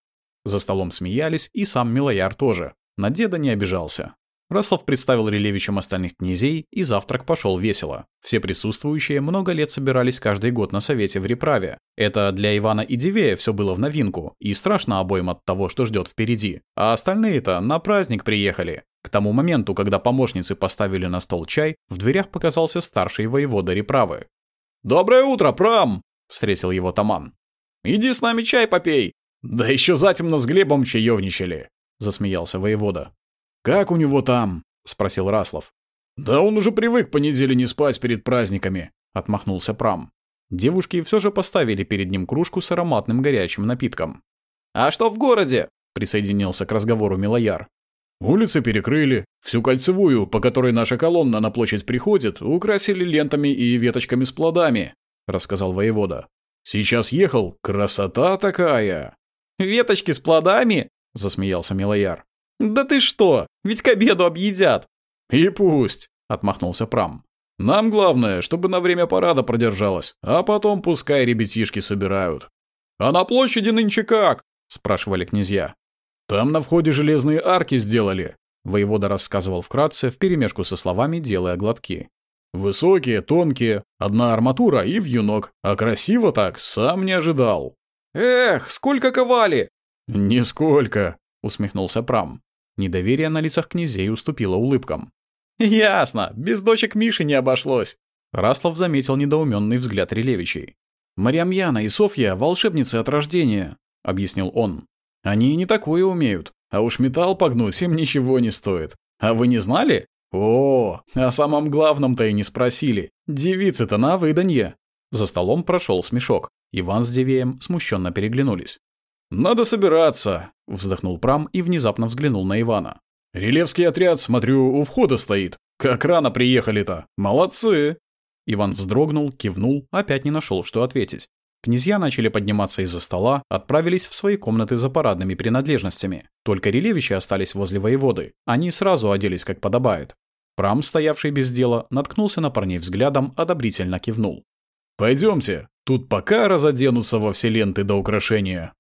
За столом смеялись, и сам Милояр тоже. На деда не обижался. Раслов представил Релевичам остальных князей, и завтрак пошел весело. Все присутствующие много лет собирались каждый год на совете в Реправе. Это для Ивана и Дивея все было в новинку, и страшно обоим от того, что ждет впереди. А остальные-то на праздник приехали. К тому моменту, когда помощницы поставили на стол чай, в дверях показался старший воевода Реправы. «Доброе утро, Прам!» — встретил его Таман. «Иди с нами чай попей!» «Да еще затемно с Глебом чаевничали!» — засмеялся воевода. «Как у него там?» — спросил Раслов. «Да он уже привык по неделе не спать перед праздниками», — отмахнулся Прам. Девушки все же поставили перед ним кружку с ароматным горячим напитком. «А что в городе?» — присоединился к разговору Милояр. «Улицы перекрыли. Всю кольцевую, по которой наша колонна на площадь приходит, украсили лентами и веточками с плодами», — рассказал воевода. «Сейчас ехал. Красота такая!» «Веточки с плодами?» — засмеялся Милояр. «Да ты что? Ведь к обеду объедят!» «И пусть!» — отмахнулся Прам. «Нам главное, чтобы на время парада продержалось, а потом пускай ребятишки собирают». «А на площади нынче как?» — спрашивали князья. «Там на входе железные арки сделали», — воевода рассказывал вкратце, вперемешку со словами, делая глотки. «Высокие, тонкие, одна арматура и вьюнок, а красиво так, сам не ожидал». «Эх, сколько ковали!» «Нисколько», — усмехнулся Прам. Недоверие на лицах князей уступило улыбкам. «Ясно, без дочек Миши не обошлось». Раслов заметил недоуменный взгляд Релевичей. «Марьямьяна и Софья — волшебницы от рождения», — объяснил он. «Они не такое умеют, а уж металл погнуть им ничего не стоит. А вы не знали? О, о самом главном-то и не спросили. Девицы-то на выданье». За столом прошел смешок. Иван с Дивеем смущенно переглянулись. «Надо собираться», — вздохнул Прам и внезапно взглянул на Ивана. «Релевский отряд, смотрю, у входа стоит. Как рано приехали-то. Молодцы!» Иван вздрогнул, кивнул, опять не нашел, что ответить. Князья начали подниматься из-за стола, отправились в свои комнаты за парадными принадлежностями. Только релевичи остались возле воеводы. Они сразу оделись, как подобает. Прам, стоявший без дела, наткнулся на парней взглядом, одобрительно кивнул. «Пойдемте, тут пока разоденутся во все ленты до украшения,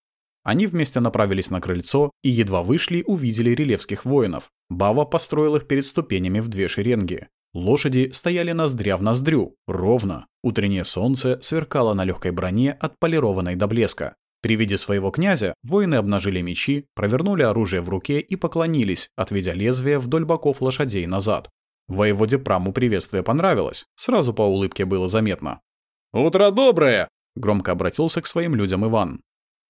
они вместе направились на крыльцо и едва вышли, увидели релевских воинов. Бава построил их перед ступенями в две шеренги. Лошади стояли ноздря в ноздрю, ровно. Утреннее солнце сверкало на легкой броне, отполированной до блеска. При виде своего князя воины обнажили мечи, провернули оружие в руке и поклонились, отведя лезвие вдоль боков лошадей назад. Воеводе Праму приветствие понравилось, сразу по улыбке было заметно. «Утро доброе!» — громко обратился к своим людям Иван.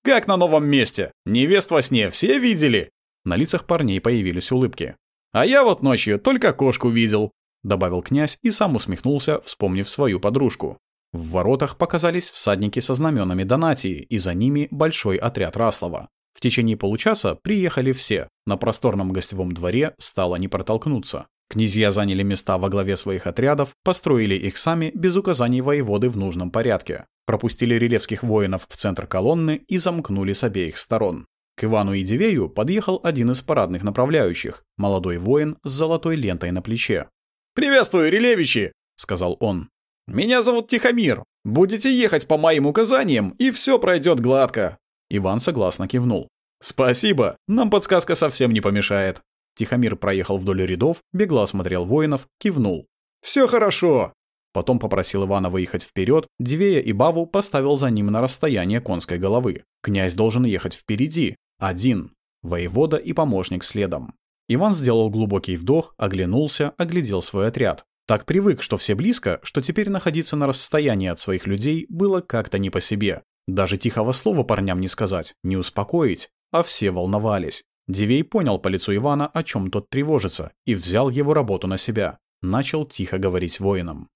Как на новом месте? Невест во сне все видели?» На лицах парней появились улыбки. «А я вот ночью только кошку видел», — добавил князь и сам усмехнулся, вспомнив свою подружку. В воротах показались всадники со знаменами Донатии, и за ними большой отряд Раслова. В течение получаса приехали все. На просторном гостевом дворе стало не протолкнуться. Князья заняли места во главе своих отрядов, построили их сами без указаний воеводы в нужном порядке. Пропустили релевских воинов в центр колонны и замкнули с обеих сторон. К Ивану и Дивею подъехал один из парадных направляющих, молодой воин с золотой лентой на плече. «Приветствую, релевичи!» — сказал он. «Меня зовут Тихомир. Будете ехать по моим указаниям, и все пройдет гладко». Иван согласно кивнул. «Спасибо, нам подсказка совсем не помешает». Тихомир проехал вдоль рядов, бегло осмотрел воинов, кивнул. «Все хорошо!» Потом попросил Ивана выехать вперед, Дивея и Баву поставил за ним на расстояние конской головы. Князь должен ехать впереди, один, воевода и помощник следом. Иван сделал глубокий вдох, оглянулся, оглядел свой отряд. Так привык, что все близко, что теперь находиться на расстоянии от своих людей было как-то не по себе. Даже тихого слова парням не сказать, не успокоить, а все волновались. Дивей понял по лицу Ивана, о чем тот тревожится, и взял его работу на себя. Начал тихо говорить воинам.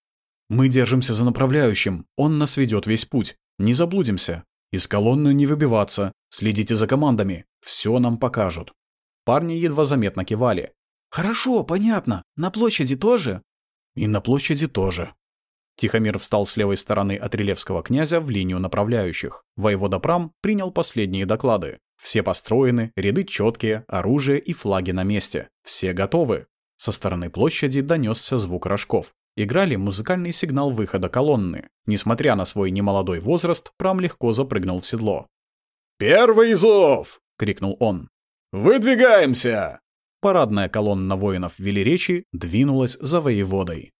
«Мы держимся за направляющим, он нас ведет весь путь. Не заблудимся. Из колонны не выбиваться, следите за командами, все нам покажут». Парни едва заметно кивали. «Хорошо, понятно. На площади тоже?» «И на площади тоже». Тихомир встал с левой стороны от Рилевского князя в линию направляющих. Воевода Прам принял последние доклады. Все построены, ряды четкие, оружие и флаги на месте. Все готовы. Со стороны площади донесся звук рожков. Играли музыкальный сигнал выхода колонны. Несмотря на свой немолодой возраст, Прам легко запрыгнул в седло. «Первый зов!» — крикнул он. «Выдвигаемся!» Парадная колонна воинов Велеречи двинулась за воеводой.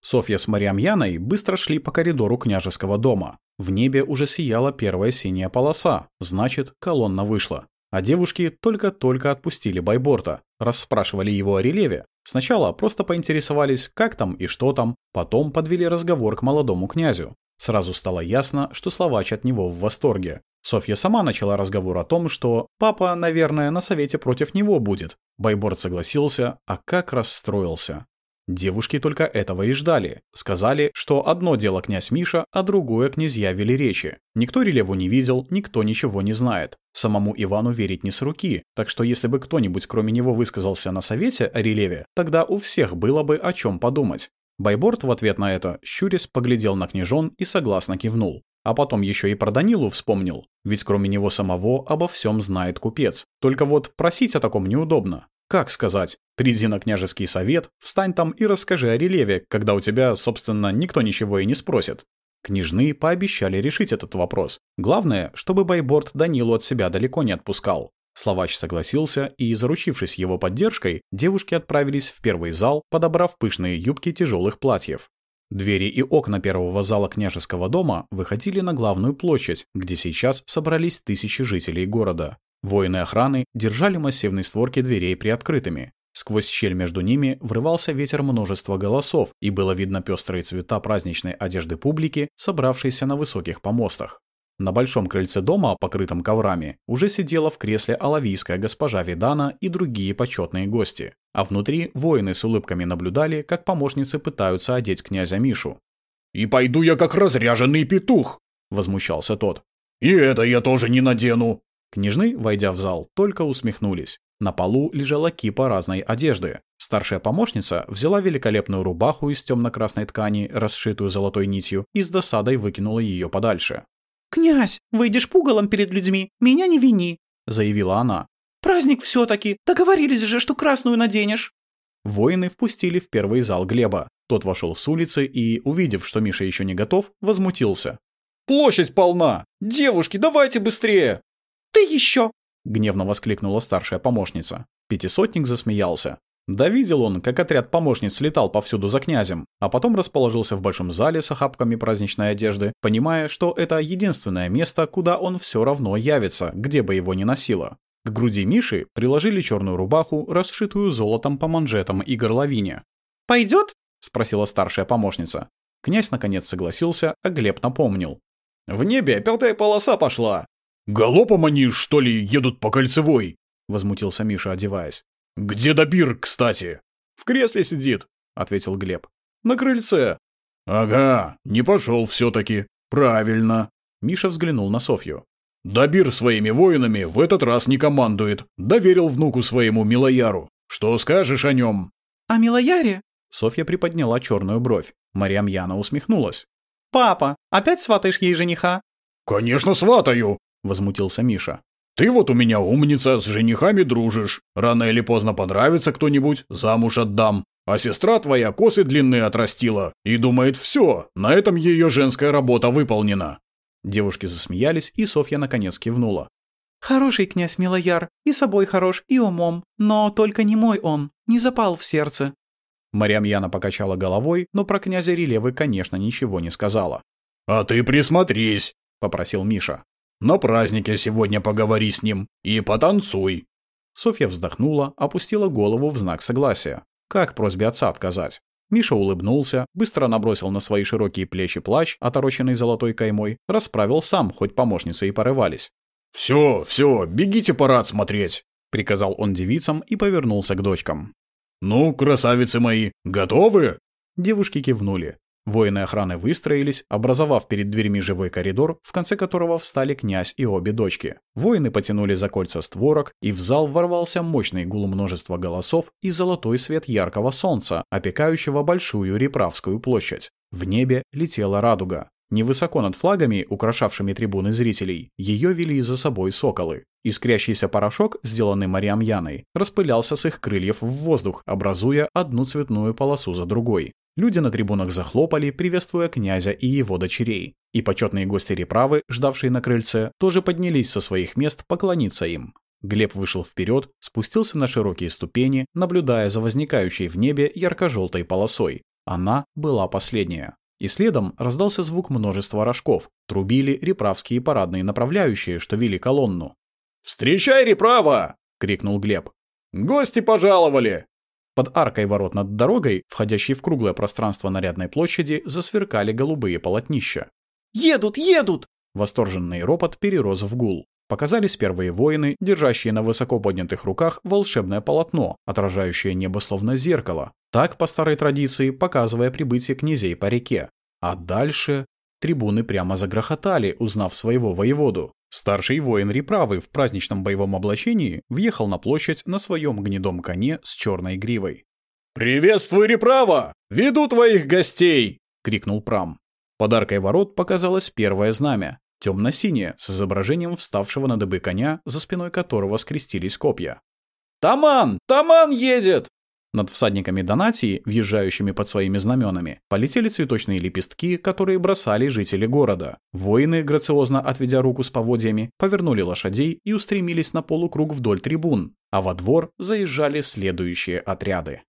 Софья с Марьямьяной быстро шли по коридору княжеского дома. В небе уже сияла первая синяя полоса, значит, колонна вышла. А девушки только-только отпустили Байборта, расспрашивали его о релеве. Сначала просто поинтересовались, как там и что там, потом подвели разговор к молодому князю. Сразу стало ясно, что словач от него в восторге. Софья сама начала разговор о том, что папа, наверное, на совете против него будет. Байборд согласился, а как расстроился. Девушки только этого и ждали. Сказали, что одно дело князь Миша, а другое князья вели речи. Никто релеву не видел, никто ничего не знает. Самому Ивану верить не с руки, так что если бы кто-нибудь кроме него высказался на совете о релеве, тогда у всех было бы о чем подумать. Байборд в ответ на это, щурясь, поглядел на княжон и согласно кивнул. А потом еще и про Данилу вспомнил, ведь кроме него самого обо всем знает купец. Только вот просить о таком неудобно. Как сказать? Приди на княжеский совет, встань там и расскажи о релеве, когда у тебя, собственно, никто ничего и не спросит. Княжны пообещали решить этот вопрос. Главное, чтобы Байборд Данилу от себя далеко не отпускал. Словач согласился, и, заручившись его поддержкой, девушки отправились в первый зал, подобрав пышные юбки тяжелых платьев. Двери и окна первого зала княжеского дома выходили на главную площадь, где сейчас собрались тысячи жителей города. Воины охраны держали массивные створки дверей приоткрытыми. Сквозь щель между ними врывался ветер множества голосов, и было видно пестрые цвета праздничной одежды публики, собравшейся на высоких помостах. На большом крыльце дома, покрытом коврами, уже сидела в кресле алавийская госпожа Видана и другие почетные гости. А внутри воины с улыбками наблюдали, как помощницы пытаются одеть князя Мишу. «И пойду я как разряженный петух!» — возмущался тот. «И это я тоже не надену!» Княжны, войдя в зал, только усмехнулись. На полу лежала кипа разной одежды. Старшая помощница взяла великолепную рубаху из темно-красной ткани, расшитую золотой нитью, и с досадой выкинула ее подальше. «Князь, выйдешь пугалом перед людьми, меня не вини», — заявила она. «Праздник все-таки, договорились же, что красную наденешь». Воины впустили в первый зал Глеба. Тот вошел с улицы и, увидев, что Миша еще не готов, возмутился. «Площадь полна! Девушки, давайте быстрее!» «Ты еще!» — гневно воскликнула старшая помощница. Пятисотник засмеялся. Да видел он, как отряд помощниц летал повсюду за князем, а потом расположился в большом зале с охапками праздничной одежды, понимая, что это единственное место, куда он все равно явится, где бы его ни носило. К груди Миши приложили черную рубаху, расшитую золотом по манжетам и горловине. «Пойдет?» — спросила старшая помощница. Князь наконец согласился, а Глеб напомнил. «В небе пятая полоса пошла!» «Галопом они, что ли, едут по кольцевой?» — возмутился Миша, одеваясь. «Где Добир, кстати?» «В кресле сидит», — ответил Глеб. «На крыльце». «Ага, не пошел все-таки. Правильно». Миша взглянул на Софью. «Добир своими воинами в этот раз не командует. Доверил внуку своему Милояру. Что скажешь о нем?» «О Милояре?» Софья приподняла черную бровь. Марьям Яна усмехнулась. «Папа, опять сватаешь ей жениха?» «Конечно сватаю!» — возмутился Миша. «Ты вот у меня умница, с женихами дружишь. Рано или поздно понравится кто-нибудь, замуж отдам. А сестра твоя косы длинные отрастила и думает, все, на этом ее женская работа выполнена». Девушки засмеялись, и Софья наконец кивнула. «Хороший князь Милояр, и собой хорош, и умом, но только не мой он, не запал в сердце». Марьям Яна покачала головой, но про князя Релевы, конечно, ничего не сказала. «А ты присмотрись», — попросил Миша. На празднике сегодня поговори с ним и потанцуй». Софья вздохнула, опустила голову в знак согласия. Как просьбе отца отказать? Миша улыбнулся, быстро набросил на свои широкие плечи плащ, отороченный золотой каймой, расправил сам, хоть помощницы и порывались. «Все, все, бегите парад смотреть», — приказал он девицам и повернулся к дочкам. «Ну, красавицы мои, готовы?» Девушки кивнули. Воины охраны выстроились, образовав перед дверьми живой коридор, в конце которого встали князь и обе дочки. Воины потянули за кольца створок, и в зал ворвался мощный гул множества голосов и золотой свет яркого солнца, опекающего большую Реправскую площадь. В небе летела радуга. Невысоко над флагами, украшавшими трибуны зрителей, ее вели за собой соколы. Искрящийся порошок, сделанный Мариам Яной, распылялся с их крыльев в воздух, образуя одну цветную полосу за другой. Люди на трибунах захлопали, приветствуя князя и его дочерей. И почетные гости реправы, ждавшие на крыльце, тоже поднялись со своих мест поклониться им. Глеб вышел вперед, спустился на широкие ступени, наблюдая за возникающей в небе ярко-желтой полосой. Она была последняя. И следом раздался звук множества рожков. Трубили реправские парадные направляющие, что вели колонну. «Встречай, реправа!» — крикнул Глеб. «Гости пожаловали!» Под аркой ворот над дорогой, входящей в круглое пространство нарядной площади, засверкали голубые полотнища. «Едут, едут!» Восторженный ропот перерос в гул. Показались первые воины, держащие на высоко поднятых руках волшебное полотно, отражающее небо словно зеркало, так, по старой традиции, показывая прибытие князей по реке. А дальше трибуны прямо загрохотали, узнав своего воеводу. Старший воин Реправы в праздничном боевом облачении въехал на площадь на своем гнедом коне с черной гривой. «Приветствуй, Реправа! Веду твоих гостей!» — крикнул Прам. Под аркой ворот показалось первое знамя, темно-синее, с изображением вставшего на дыбы коня, за спиной которого скрестились копья. «Таман! Таман едет!» Над всадниками Донатии, въезжающими под своими знаменами, полетели цветочные лепестки, которые бросали жители города. Воины, грациозно отведя руку с поводьями, повернули лошадей и устремились на полукруг вдоль трибун, а во двор заезжали следующие отряды.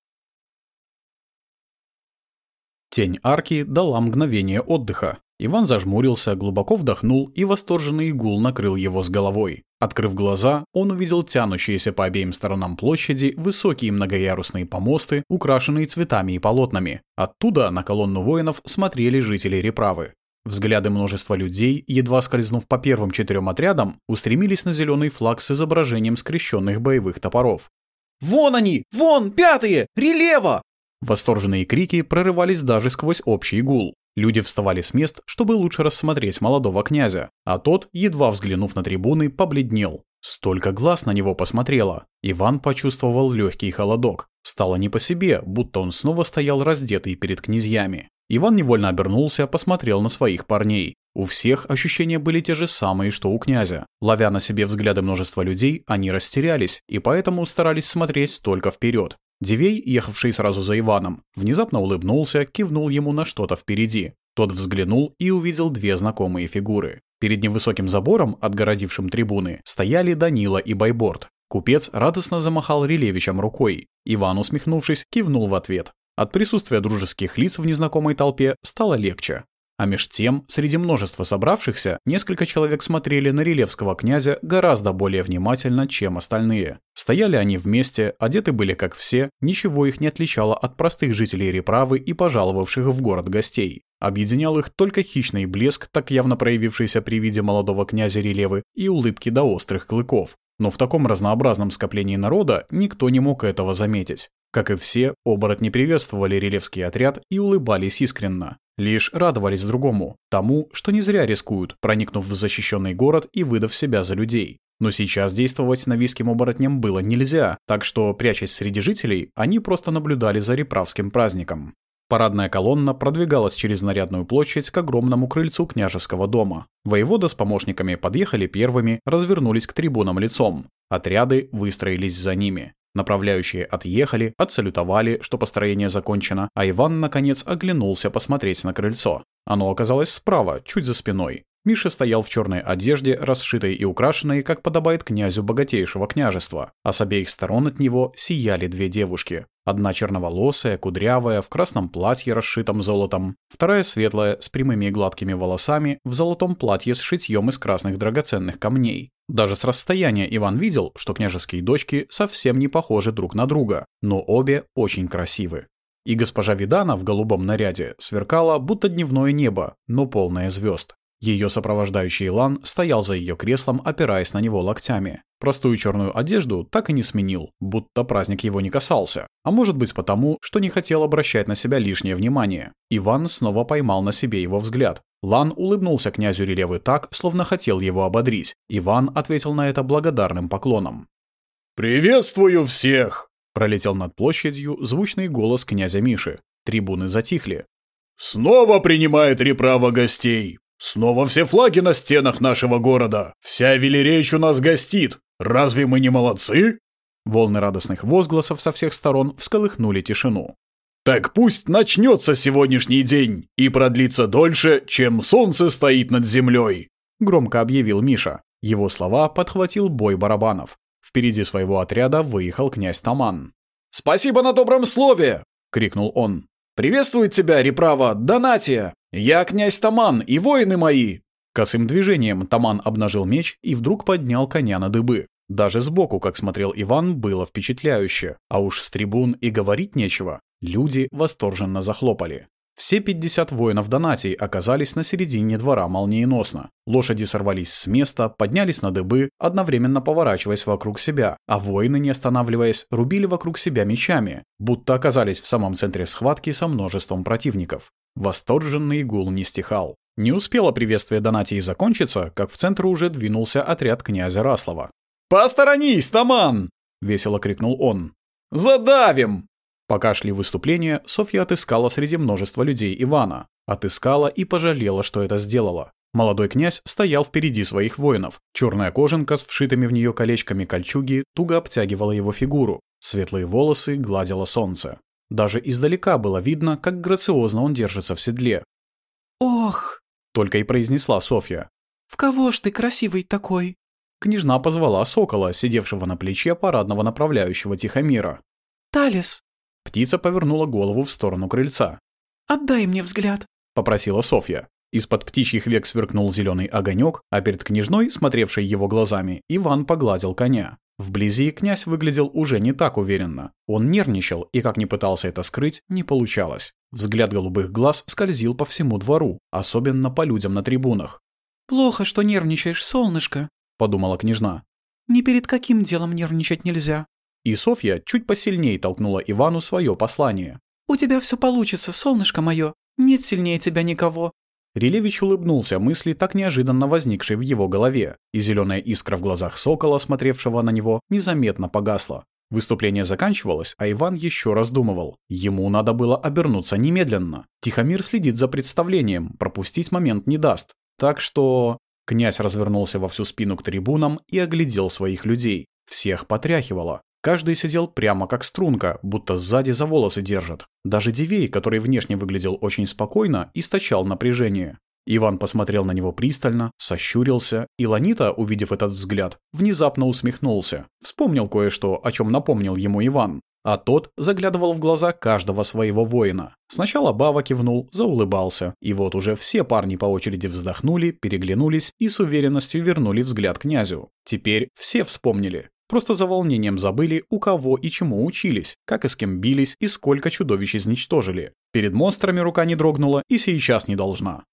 Тень арки дала мгновение отдыха. Иван зажмурился, глубоко вдохнул, и восторженный гул накрыл его с головой. Открыв глаза, он увидел тянущиеся по обеим сторонам площади высокие многоярусные помосты, украшенные цветами и полотнами. Оттуда на колонну воинов смотрели жители Реправы. Взгляды множества людей, едва скользнув по первым четырем отрядам, устремились на зеленый флаг с изображением скрещенных боевых топоров. «Вон они! Вон, пятые! Релево!» Восторженные крики прорывались даже сквозь общий гул. Люди вставали с мест, чтобы лучше рассмотреть молодого князя, а тот, едва взглянув на трибуны, побледнел. Столько глаз на него посмотрело. Иван почувствовал легкий холодок. Стало не по себе, будто он снова стоял раздетый перед князьями. Иван невольно обернулся, посмотрел на своих парней. У всех ощущения были те же самые, что у князя. Ловя на себе взгляды множества людей, они растерялись, и поэтому старались смотреть только вперед. Дивей, ехавший сразу за Иваном, внезапно улыбнулся, кивнул ему на что-то впереди. Тот взглянул и увидел две знакомые фигуры. Перед невысоким забором, отгородившим трибуны, стояли Данила и Байборд. Купец радостно замахал Релевичем рукой. Иван, усмехнувшись, кивнул в ответ. От присутствия дружеских лиц в незнакомой толпе стало легче. А меж тем, среди множества собравшихся, несколько человек смотрели на релевского князя гораздо более внимательно, чем остальные. Стояли они вместе, одеты были как все, ничего их не отличало от простых жителей Реправы и пожаловавших в город гостей. Объединял их только хищный блеск, так явно проявившийся при виде молодого князя Релевы, и улыбки до острых клыков. Но в таком разнообразном скоплении народа никто не мог этого заметить. Как и все, оборотни приветствовали релевский отряд и улыбались искренно. Лишь радовались другому, тому, что не зря рискуют, проникнув в защищенный город и выдав себя за людей. Но сейчас действовать нависким оборотням было нельзя, так что, прячась среди жителей, они просто наблюдали за реправским праздником. Парадная колонна продвигалась через нарядную площадь к огромному крыльцу княжеского дома. Воевода с помощниками подъехали первыми, развернулись к трибунам лицом. Отряды выстроились за ними. Направляющие отъехали, отсалютовали, что построение закончено, а Иван, наконец, оглянулся посмотреть на крыльцо. Оно оказалось справа, чуть за спиной. Миша стоял в черной одежде, расшитой и украшенной, как подобает князю богатейшего княжества, а с обеих сторон от него сияли две девушки. Одна черноволосая, кудрявая, в красном платье, расшитом золотом, вторая светлая, с прямыми гладкими волосами, в золотом платье с шитьем из красных драгоценных камней. Даже с расстояния Иван видел, что княжеские дочки совсем не похожи друг на друга, но обе очень красивы. И госпожа Видана в голубом наряде сверкала, будто дневное небо, но полное звезд. Ее сопровождающий Лан стоял за ее креслом, опираясь на него локтями. Простую черную одежду так и не сменил, будто праздник его не касался. А может быть потому, что не хотел обращать на себя лишнее внимание. Иван снова поймал на себе его взгляд. Лан улыбнулся князю Релевы так, словно хотел его ободрить. Иван ответил на это благодарным поклоном. «Приветствую всех!» Пролетел над площадью звучный голос князя Миши. Трибуны затихли. «Снова принимает реправа гостей! Снова все флаги на стенах нашего города. Вся Велеречь у нас гостит. Разве мы не молодцы?» Волны радостных возгласов со всех сторон всколыхнули тишину. «Так пусть начнется сегодняшний день и продлится дольше, чем солнце стоит над землей!» Громко объявил Миша. Его слова подхватил бой барабанов. Впереди своего отряда выехал князь Таман. «Спасибо на добром слове!» — крикнул он. «Приветствует тебя, Реправа, Донатия! Я князь Таман и воины мои!» Косым движением Таман обнажил меч и вдруг поднял коня на дыбы. Даже сбоку, как смотрел Иван, было впечатляюще, а уж с трибун и говорить нечего. Люди восторженно захлопали. Все 50 воинов Донатий оказались на середине двора молниеносно. Лошади сорвались с места, поднялись на дыбы, одновременно поворачиваясь вокруг себя, а воины, не останавливаясь, рубили вокруг себя мечами, будто оказались в самом центре схватки со множеством противников. Восторженный гул не стихал. Не успело приветствие Донатии закончиться, как в центр уже двинулся отряд князя Раслова. «Посторонись, Таман!» — весело крикнул он. «Задавим!» Пока шли выступления, Софья отыскала среди множества людей Ивана. Отыскала и пожалела, что это сделала. Молодой князь стоял впереди своих воинов. Черная кожанка с вшитыми в нее колечками кольчуги туго обтягивала его фигуру. Светлые волосы гладило солнце. Даже издалека было видно, как грациозно он держится в седле. «Ох!» — только и произнесла Софья. «В кого ж ты красивый такой?» Княжна позвала сокола, сидевшего на плече парадного направляющего Тихомира. «Талис, Птица повернула голову в сторону крыльца. «Отдай мне взгляд», — попросила Софья. Из-под птичьих век сверкнул зеленый огонек, а перед княжной, смотревшей его глазами, Иван погладил коня. Вблизи князь выглядел уже не так уверенно. Он нервничал, и как ни пытался это скрыть, не получалось. Взгляд голубых глаз скользил по всему двору, особенно по людям на трибунах. «Плохо, что нервничаешь, солнышко», — подумала княжна. «Ни перед каким делом нервничать нельзя. И Софья чуть посильнее толкнула Ивану свое послание. «У тебя все получится, солнышко мое. Нет сильнее тебя никого». Рилевич улыбнулся мысли, так неожиданно возникшей в его голове, и зеленая искра в глазах сокола, смотревшего на него, незаметно погасла. Выступление заканчивалось, а Иван еще раздумывал. Ему надо было обернуться немедленно. Тихомир следит за представлением, пропустить момент не даст. Так что... Князь развернулся во всю спину к трибунам и оглядел своих людей. Всех потряхивало. Каждый сидел прямо как струнка, будто сзади за волосы держат. Даже Дивей, который внешне выглядел очень спокойно, источал напряжение. Иван посмотрел на него пристально, сощурился, и Ланита, увидев этот взгляд, внезапно усмехнулся. Вспомнил кое-что, о чем напомнил ему Иван. А тот заглядывал в глаза каждого своего воина. Сначала Бава кивнул, заулыбался, и вот уже все парни по очереди вздохнули, переглянулись и с уверенностью вернули взгляд князю. Теперь все вспомнили. Просто за волнением забыли, у кого и чему учились, как и с кем бились и сколько чудовищ изничтожили. Перед монстрами рука не дрогнула и сейчас не должна.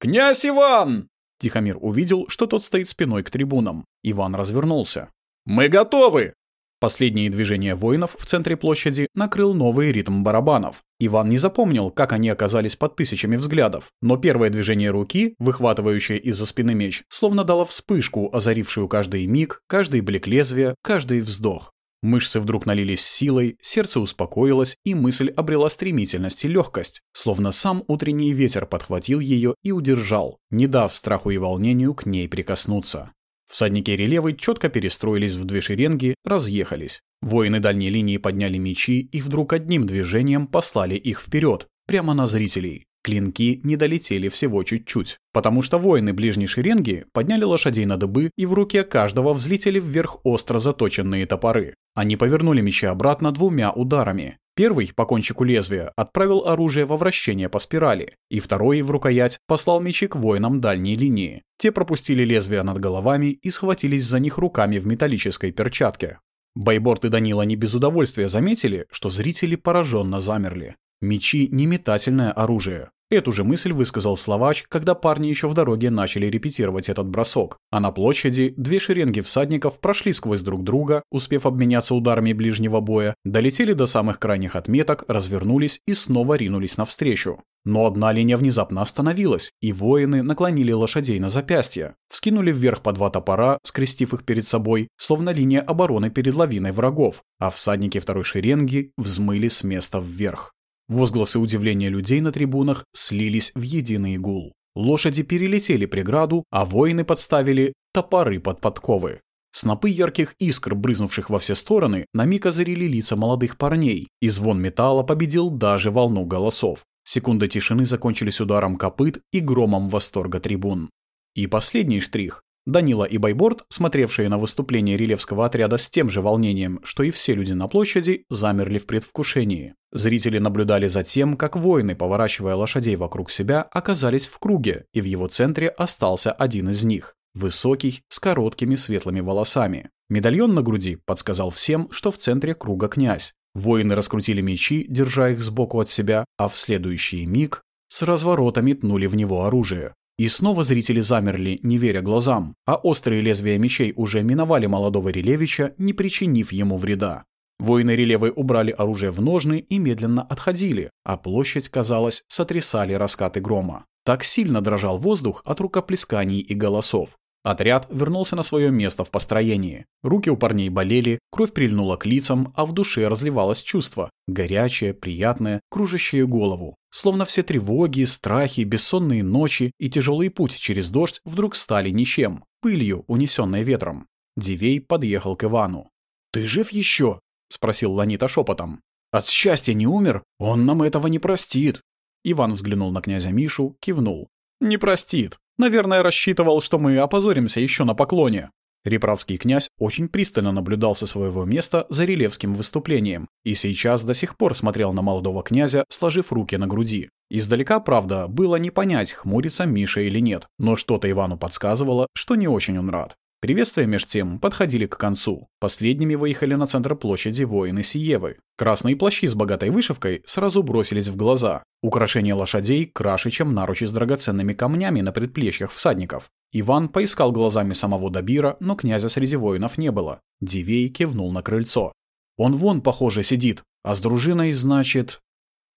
«Князь Иван!» Тихомир увидел, что тот стоит спиной к трибунам. Иван развернулся. «Мы готовы!» Последние движения воинов в центре площади накрыл новый ритм барабанов. Иван не запомнил, как они оказались под тысячами взглядов, но первое движение руки, выхватывающее из-за спины меч, словно дало вспышку, озарившую каждый миг, каждый блик лезвия, каждый вздох. Мышцы вдруг налились силой, сердце успокоилось, и мысль обрела стремительность и легкость, словно сам утренний ветер подхватил ее и удержал, не дав страху и волнению к ней прикоснуться. Всадники релевы четко перестроились в две шеренги, разъехались. Воины дальней линии подняли мечи и вдруг одним движением послали их вперед, прямо на зрителей. Клинки не долетели всего чуть-чуть, потому что воины ближней шеренги подняли лошадей на дыбы, и в руке каждого взлетели вверх остро заточенные топоры. Они повернули мечи обратно двумя ударами. Первый, по кончику лезвия, отправил оружие во вращение по спирали, и второй, в рукоять, послал мечи к воинам дальней линии. Те пропустили лезвия над головами и схватились за них руками в металлической перчатке. Байборт и Данила не без удовольствия заметили, что зрители пораженно замерли. Мечи — не метательное оружие. Эту же мысль высказал Словач, когда парни еще в дороге начали репетировать этот бросок. А на площади две шеренги всадников прошли сквозь друг друга, успев обменяться ударами ближнего боя, долетели до самых крайних отметок, развернулись и снова ринулись навстречу. Но одна линия внезапно остановилась, и воины наклонили лошадей на запястья, вскинули вверх по два топора, скрестив их перед собой, словно линия обороны перед лавиной врагов, а всадники второй шеренги взмыли с места вверх. Возгласы удивления людей на трибунах слились в единый гул. Лошади перелетели преграду, а воины подставили топоры под подковы. Снопы ярких искр, брызнувших во все стороны, на миг озарили лица молодых парней, и звон металла победил даже волну голосов. Секунды тишины закончились ударом копыт и громом восторга трибун. И последний штрих. Данила и Байборд, смотревшие на выступление релевского отряда с тем же волнением, что и все люди на площади, замерли в предвкушении. Зрители наблюдали за тем, как воины, поворачивая лошадей вокруг себя, оказались в круге, и в его центре остался один из них. Высокий, с короткими светлыми волосами. Медальон на груди подсказал всем, что в центре круга князь. Воины раскрутили мечи, держа их сбоку от себя, а в следующий миг с разворота метнули в него оружие. И снова зрители замерли, не веря глазам, а острые лезвия мечей уже миновали молодого Релевича, не причинив ему вреда. Воины Релевы убрали оружие в ножны и медленно отходили, а площадь, казалось, сотрясали раскаты грома. Так сильно дрожал воздух от рукоплесканий и голосов. Отряд вернулся на свое место в построении. Руки у парней болели, кровь прильнула к лицам, а в душе разливалось чувство. Горячее, приятное, кружащее голову. Словно все тревоги, страхи, бессонные ночи и тяжелый путь через дождь вдруг стали ничем, пылью, унесенной ветром. Дивей подъехал к Ивану. «Ты жив еще?» — спросил Ланита шепотом. «От счастья не умер? Он нам этого не простит». Иван взглянул на князя Мишу, кивнул. «Не простит. Наверное, рассчитывал, что мы опозоримся еще на поклоне». Реправский князь очень пристально наблюдал со своего места за релевским выступлением и сейчас до сих пор смотрел на молодого князя, сложив руки на груди. Издалека, правда, было не понять, хмурится Миша или нет, но что-то Ивану подсказывало, что не очень он рад. Приветствия меж тем подходили к концу. Последними выехали на центр площади воины Сиевы. Красные плащи с богатой вышивкой сразу бросились в глаза. Украшения лошадей краше, чем наручи с драгоценными камнями на предплечьях всадников. Иван поискал глазами самого Добира, но князя среди воинов не было. Дивей кивнул на крыльцо. «Он вон, похоже, сидит, а с дружиной, значит...»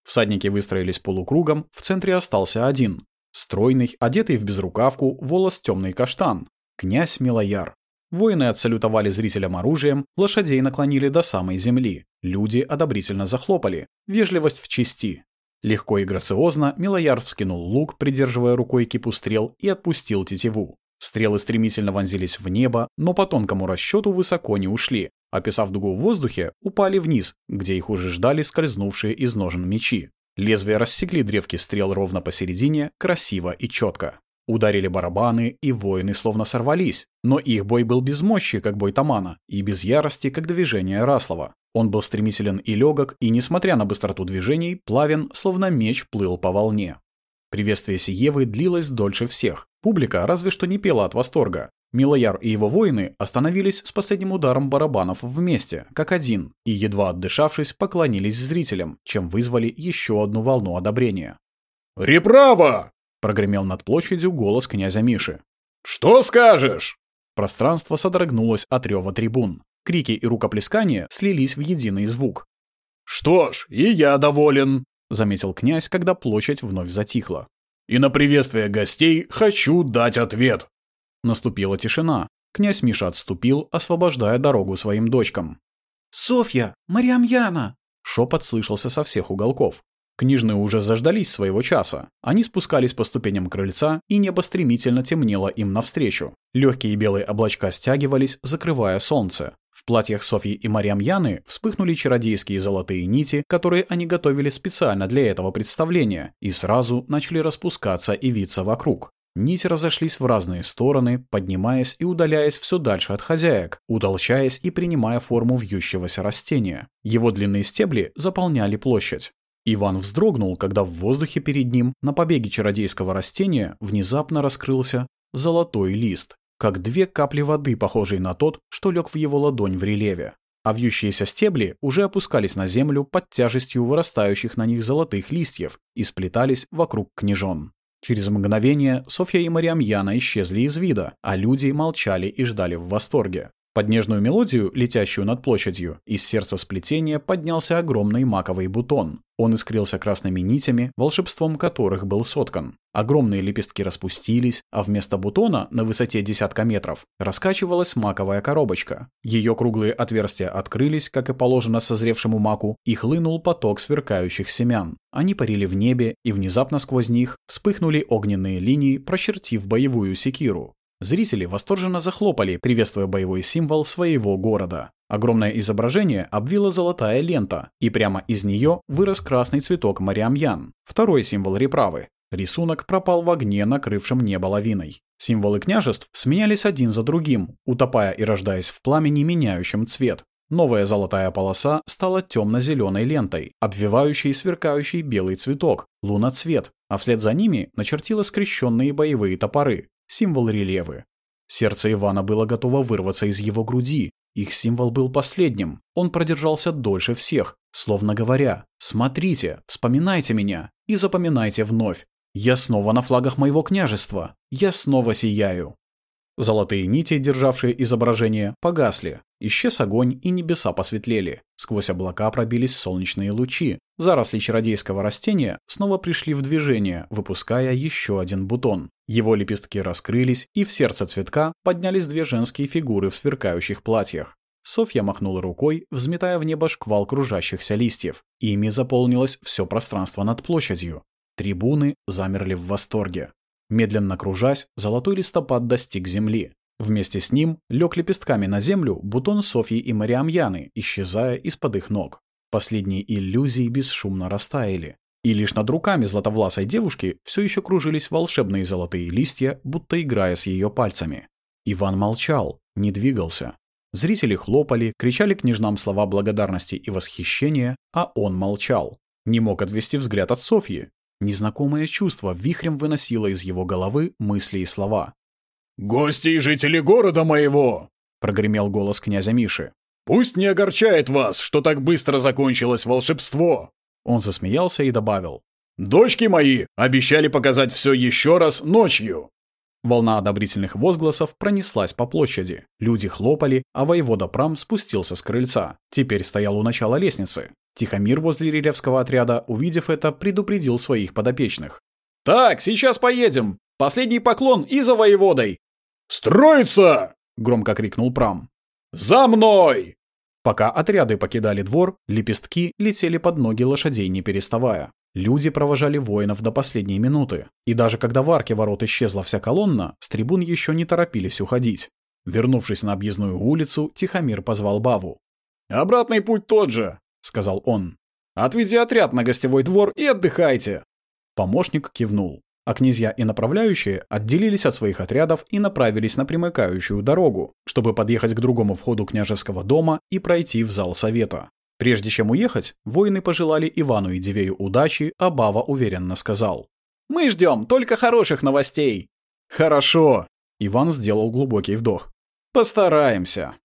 Всадники выстроились полукругом, в центре остался один. Стройный, одетый в безрукавку, волос темный каштан, Князь Милояр. Воины отсалютовали зрителям оружием, лошадей наклонили до самой земли. Люди одобрительно захлопали. Вежливость в чести. Легко и грациозно Милояр вскинул лук, придерживая рукой кипу стрел, и отпустил тетиву. Стрелы стремительно вонзились в небо, но по тонкому расчету высоко не ушли. Описав дугу в воздухе, упали вниз, где их уже ждали скользнувшие из ножен мечи. Лезвия рассекли древки стрел ровно посередине, красиво и четко. Ударили барабаны, и воины словно сорвались. Но их бой был без мощи, как бой Тамана, и без ярости, как движение Раслова. Он был стремителен и легок, и, несмотря на быстроту движений, плавен, словно меч плыл по волне. Приветствие Сиевы длилось дольше всех. Публика разве что не пела от восторга. Милояр и его воины остановились с последним ударом барабанов вместе, как один, и, едва отдышавшись, поклонились зрителям, чем вызвали еще одну волну одобрения. «Реправа!» Прогремел над площадью голос князя Миши. «Что скажешь?» Пространство содрогнулось от рева трибун. Крики и рукоплескания слились в единый звук. «Что ж, и я доволен», — заметил князь, когда площадь вновь затихла. «И на приветствие гостей хочу дать ответ». Наступила тишина. Князь Миша отступил, освобождая дорогу своим дочкам. «Софья! Марьямьяна!» Шепот слышался со всех уголков. Книжные уже заждались своего часа. Они спускались по ступеням крыльца, и небо стремительно темнело им навстречу. Легкие белые облачка стягивались, закрывая солнце. В платьях Софьи и Марьям Яны вспыхнули чародейские золотые нити, которые они готовили специально для этого представления, и сразу начали распускаться и виться вокруг. Нити разошлись в разные стороны, поднимаясь и удаляясь все дальше от хозяек, утолщаясь и принимая форму вьющегося растения. Его длинные стебли заполняли площадь. Иван вздрогнул, когда в воздухе перед ним, на побеге чародейского растения, внезапно раскрылся золотой лист, как две капли воды, похожие на тот, что лег в его ладонь в релеве. А вьющиеся стебли уже опускались на землю под тяжестью вырастающих на них золотых листьев и сплетались вокруг княжон. Через мгновение Софья и Мариам Яна исчезли из вида, а люди молчали и ждали в восторге. Под нежную мелодию, летящую над площадью, из сердца сплетения поднялся огромный маковый бутон. Он искрился красными нитями, волшебством которых был соткан. Огромные лепестки распустились, а вместо бутона на высоте десятка метров раскачивалась маковая коробочка. Ее круглые отверстия открылись, как и положено созревшему маку, и хлынул поток сверкающих семян. Они парили в небе, и внезапно сквозь них вспыхнули огненные линии, прочертив боевую секиру. Зрители восторженно захлопали, приветствуя боевой символ своего города. Огромное изображение обвила золотая лента, и прямо из нее вырос красный цветок Мариамьян, второй символ реправы. Рисунок пропал в огне, накрывшем небо лавиной. Символы княжеств сменялись один за другим, утопая и рождаясь в пламени, меняющем цвет. Новая золотая полоса стала темно-зеленой лентой, обвивающей сверкающий белый цветок, луноцвет, а вслед за ними начертила скрещенные боевые топоры, символ релевы. Сердце Ивана было готово вырваться из его груди. Их символ был последним. Он продержался дольше всех, словно говоря «Смотрите, вспоминайте меня и запоминайте вновь. Я снова на флагах моего княжества. Я снова сияю». Золотые нити, державшие изображение, погасли. Исчез огонь, и небеса посветлели. Сквозь облака пробились солнечные лучи. Заросли чародейского растения снова пришли в движение, выпуская еще один бутон. Его лепестки раскрылись, и в сердце цветка поднялись две женские фигуры в сверкающих платьях. Софья махнула рукой, взметая в небо шквал кружащихся листьев. Ими заполнилось все пространство над площадью. Трибуны замерли в восторге. Медленно кружась, золотой листопад достиг земли. Вместе с ним лег лепестками на землю бутон Софьи и Мариамьяны, исчезая из-под их ног. Последние иллюзии бесшумно растаяли. И лишь над руками златовласой девушки все еще кружились волшебные золотые листья, будто играя с ее пальцами. Иван молчал, не двигался. Зрители хлопали, кричали княжнам слова благодарности и восхищения, а он молчал. Не мог отвести взгляд от Софьи, Незнакомое чувство вихрем выносило из его головы мысли и слова. «Гости и жители города моего!» — прогремел голос князя Миши. «Пусть не огорчает вас, что так быстро закончилось волшебство!» Он засмеялся и добавил. «Дочки мои обещали показать все еще раз ночью!» Волна одобрительных возгласов пронеслась по площади. Люди хлопали, а воевода Прам спустился с крыльца. Теперь стоял у начала лестницы. Тихомир возле Рилевского отряда, увидев это, предупредил своих подопечных. «Так, сейчас поедем! Последний поклон и за воеводой!» «Строится!» — громко крикнул Прам. «За мной!» Пока отряды покидали двор, лепестки летели под ноги лошадей, не переставая. Люди провожали воинов до последней минуты. И даже когда в арке ворот исчезла вся колонна, с трибун еще не торопились уходить. Вернувшись на объездную улицу, Тихомир позвал Баву. «Обратный путь тот же сказал он. «Отведи отряд на гостевой двор и отдыхайте!» Помощник кивнул, а князья и направляющие отделились от своих отрядов и направились на примыкающую дорогу, чтобы подъехать к другому входу княжеского дома и пройти в зал совета. Прежде чем уехать, воины пожелали Ивану и Дивею удачи, а Бава уверенно сказал. «Мы ждем только хороших новостей!» «Хорошо!» Иван сделал глубокий вдох. «Постараемся!»